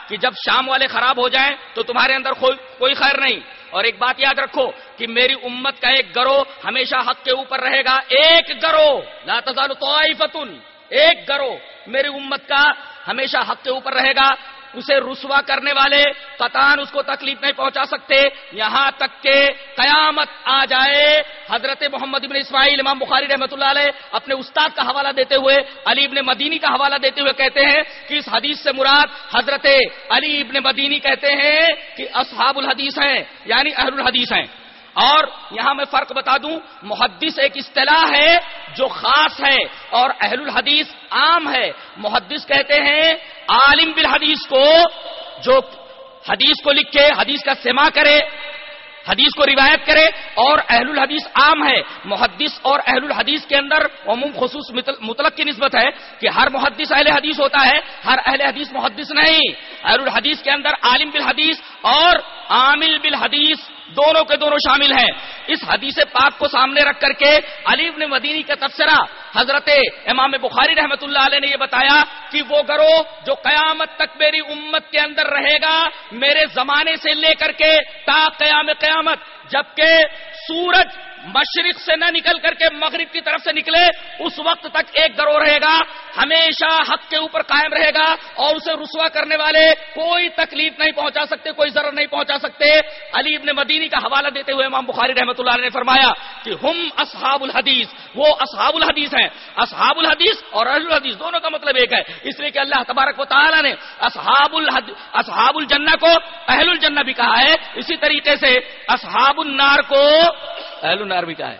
کہ جب شام والے خراب ہو جائیں تو تمہارے اندر کوئی خیر نہیں. اور ایک بات یاد رکھو کہ میری امت کا ایک گروہ ہمیشہ حق کے اوپر رہے گا. ایک گروہ. لا تزال طائفتن. ایک گروہ میری امت کا ہمیشہ حق کے اوپر رہے گا، اسے رسوا کرنے والے قطان اس کو تکلیف نہیں پہنچا سکتے۔ یہاں تک کہ قیامت آ جائے۔ حضرت محمد ابن اسماعیل، امام بخاری رحمۃ اللہ علیہ، اپنے استاد کا حوالہ دیتے ہوئے، علی ابن مدینی کا حوالہ دیتے ہوئے کہتے ہیں کہ اس حدیث سے مراد حضرت علی ابن مدینی کہتے ہیں کہ اصحاب الحدیث ہیں یعنی اہل الحدیث ہیں۔ اور یہاں میں فرق بتا دوں، محدث ایک اصطلاح ہے جو خاص ہے اور اہل الحدیث عام ہے۔ محدث کہتے ہیں عالم بالحدیث کو جو حدیث کو لکھے حدیث کا سما کرے، حدیث کو روایت کرے اور اہل الحدیث عام ہے۔ محدث اور اہل الحدیث کے اندر عموم خصوص مطلق کی نسبت ہے کہ ہر محدث اہل حدیث ہوتا ہے، ہر اہل حدیث محدث نہیں۔ اہل الحدیث کے اندر عالم بالحدیث اور عامل بالحدیث دونوں کے دونوں شامل ہیں۔ اس حدیث پاک کو سامنے رکھ کر کے علی ابن مدینی کا تبصرہ حضرت امام بخاری رحمت اللہ علیہ نے یہ بتایا کہ وہ کرو جو قیامت تک میری امت کے اندر رہے گا، میرے زمانے سے لے کر کے تا قیام قیامت جبکہ سورج مشرق سے نہ نکل کر کے مغرب کی طرف سے نکلے، اس وقت تک ایک گروہ رہے گا، ہمیشہ حق کے اوپر قائم رہے گا اور اسے رسوا کرنے والے کوئی تکلیف نہیں پہنچا سکتے، کوئی ضرر نہیں پہنچا سکتے۔ علی ابن مدینی کا حوالہ دیتے ہوئے امام بخاری رحمۃ اللہ نے فرمایا کہ ہم اصحاب الحدیث، وہ اصحاب الحدیث ہیں۔ اصحاب الحدیث اور اہل الحدیث دونوں کا مطلب ایک ہے۔ اس لیے کہ اللہ تبارک و تعالیٰ نے اصحاب الحد، اصحاب الجنہ کو اہل الجنہ بھی کہا ہے۔ اسی طریقے سے اصحاب النار کو اہل النار بھی کہا ہے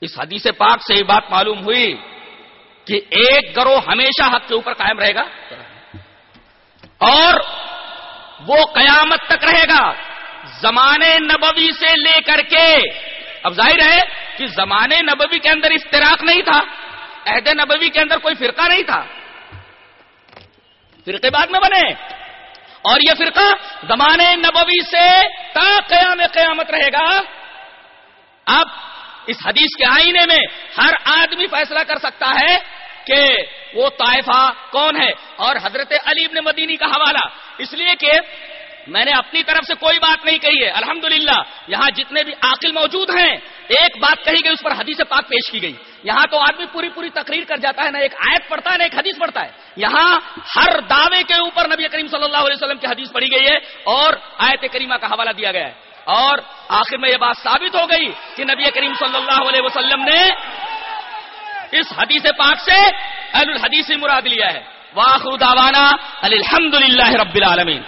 اس حدیث پاک سے یہ بات معلوم ہوئی کہ ایک گروہ ہمیشہ حق کے اوپر قائم رہے گا اور وہ قیامت تک رہے گا۔ زمانے نبوی سے لے کر کے، اب ظاہر ہے کہ زمانے نبوی کے اندر افطراک نہیں تھا، عہد نبوی کے اندر کوئی فرقہ نہیں تھا۔ فرقے بعد میں بنے۔ اور یہ فرقہ زمانے نبوی سے تا قیام قیامت رہے گا۔ اب اس حدیث کے آئینے میں ہر آدمی فیصلہ کر سکتا ہے کہ وہ طائفہ کون ہے۔ اور حضرت علی ابن مدینی کا حوالہ۔ اس لیے کہ میں نے اپنی طرف سے کوئی بات نہیں کہی ہے۔ الحمدللہ، یہاں جتنے بھی عاقل موجود ہیں، ایک بات کہی گئی، اس پر حدیث پاک پیش کی گئی۔ یہاں تو آدمی پوری پوری تقریر کر جاتا ہے، نہ ایک آیت پڑھتا ہے، نہ ایک حدیث پڑھتا ہے۔ یہاں ہر دعوے کے اوپر نبی کریم صلی اللہ علیہ وسلم کی حدیث پڑھی گئی ہے اور آیت کریمہ کا حوالہ دیا گیا ہے۔ اور آخر میں یہ بات ثابت ہو گئی کہ نبی کریم صلی اللہ علیہ وسلم نے اس حدیث پاک سے اہل الحدیث مراد لیا ہے۔ واخر داوانا الحمد للہ رب العالمین۔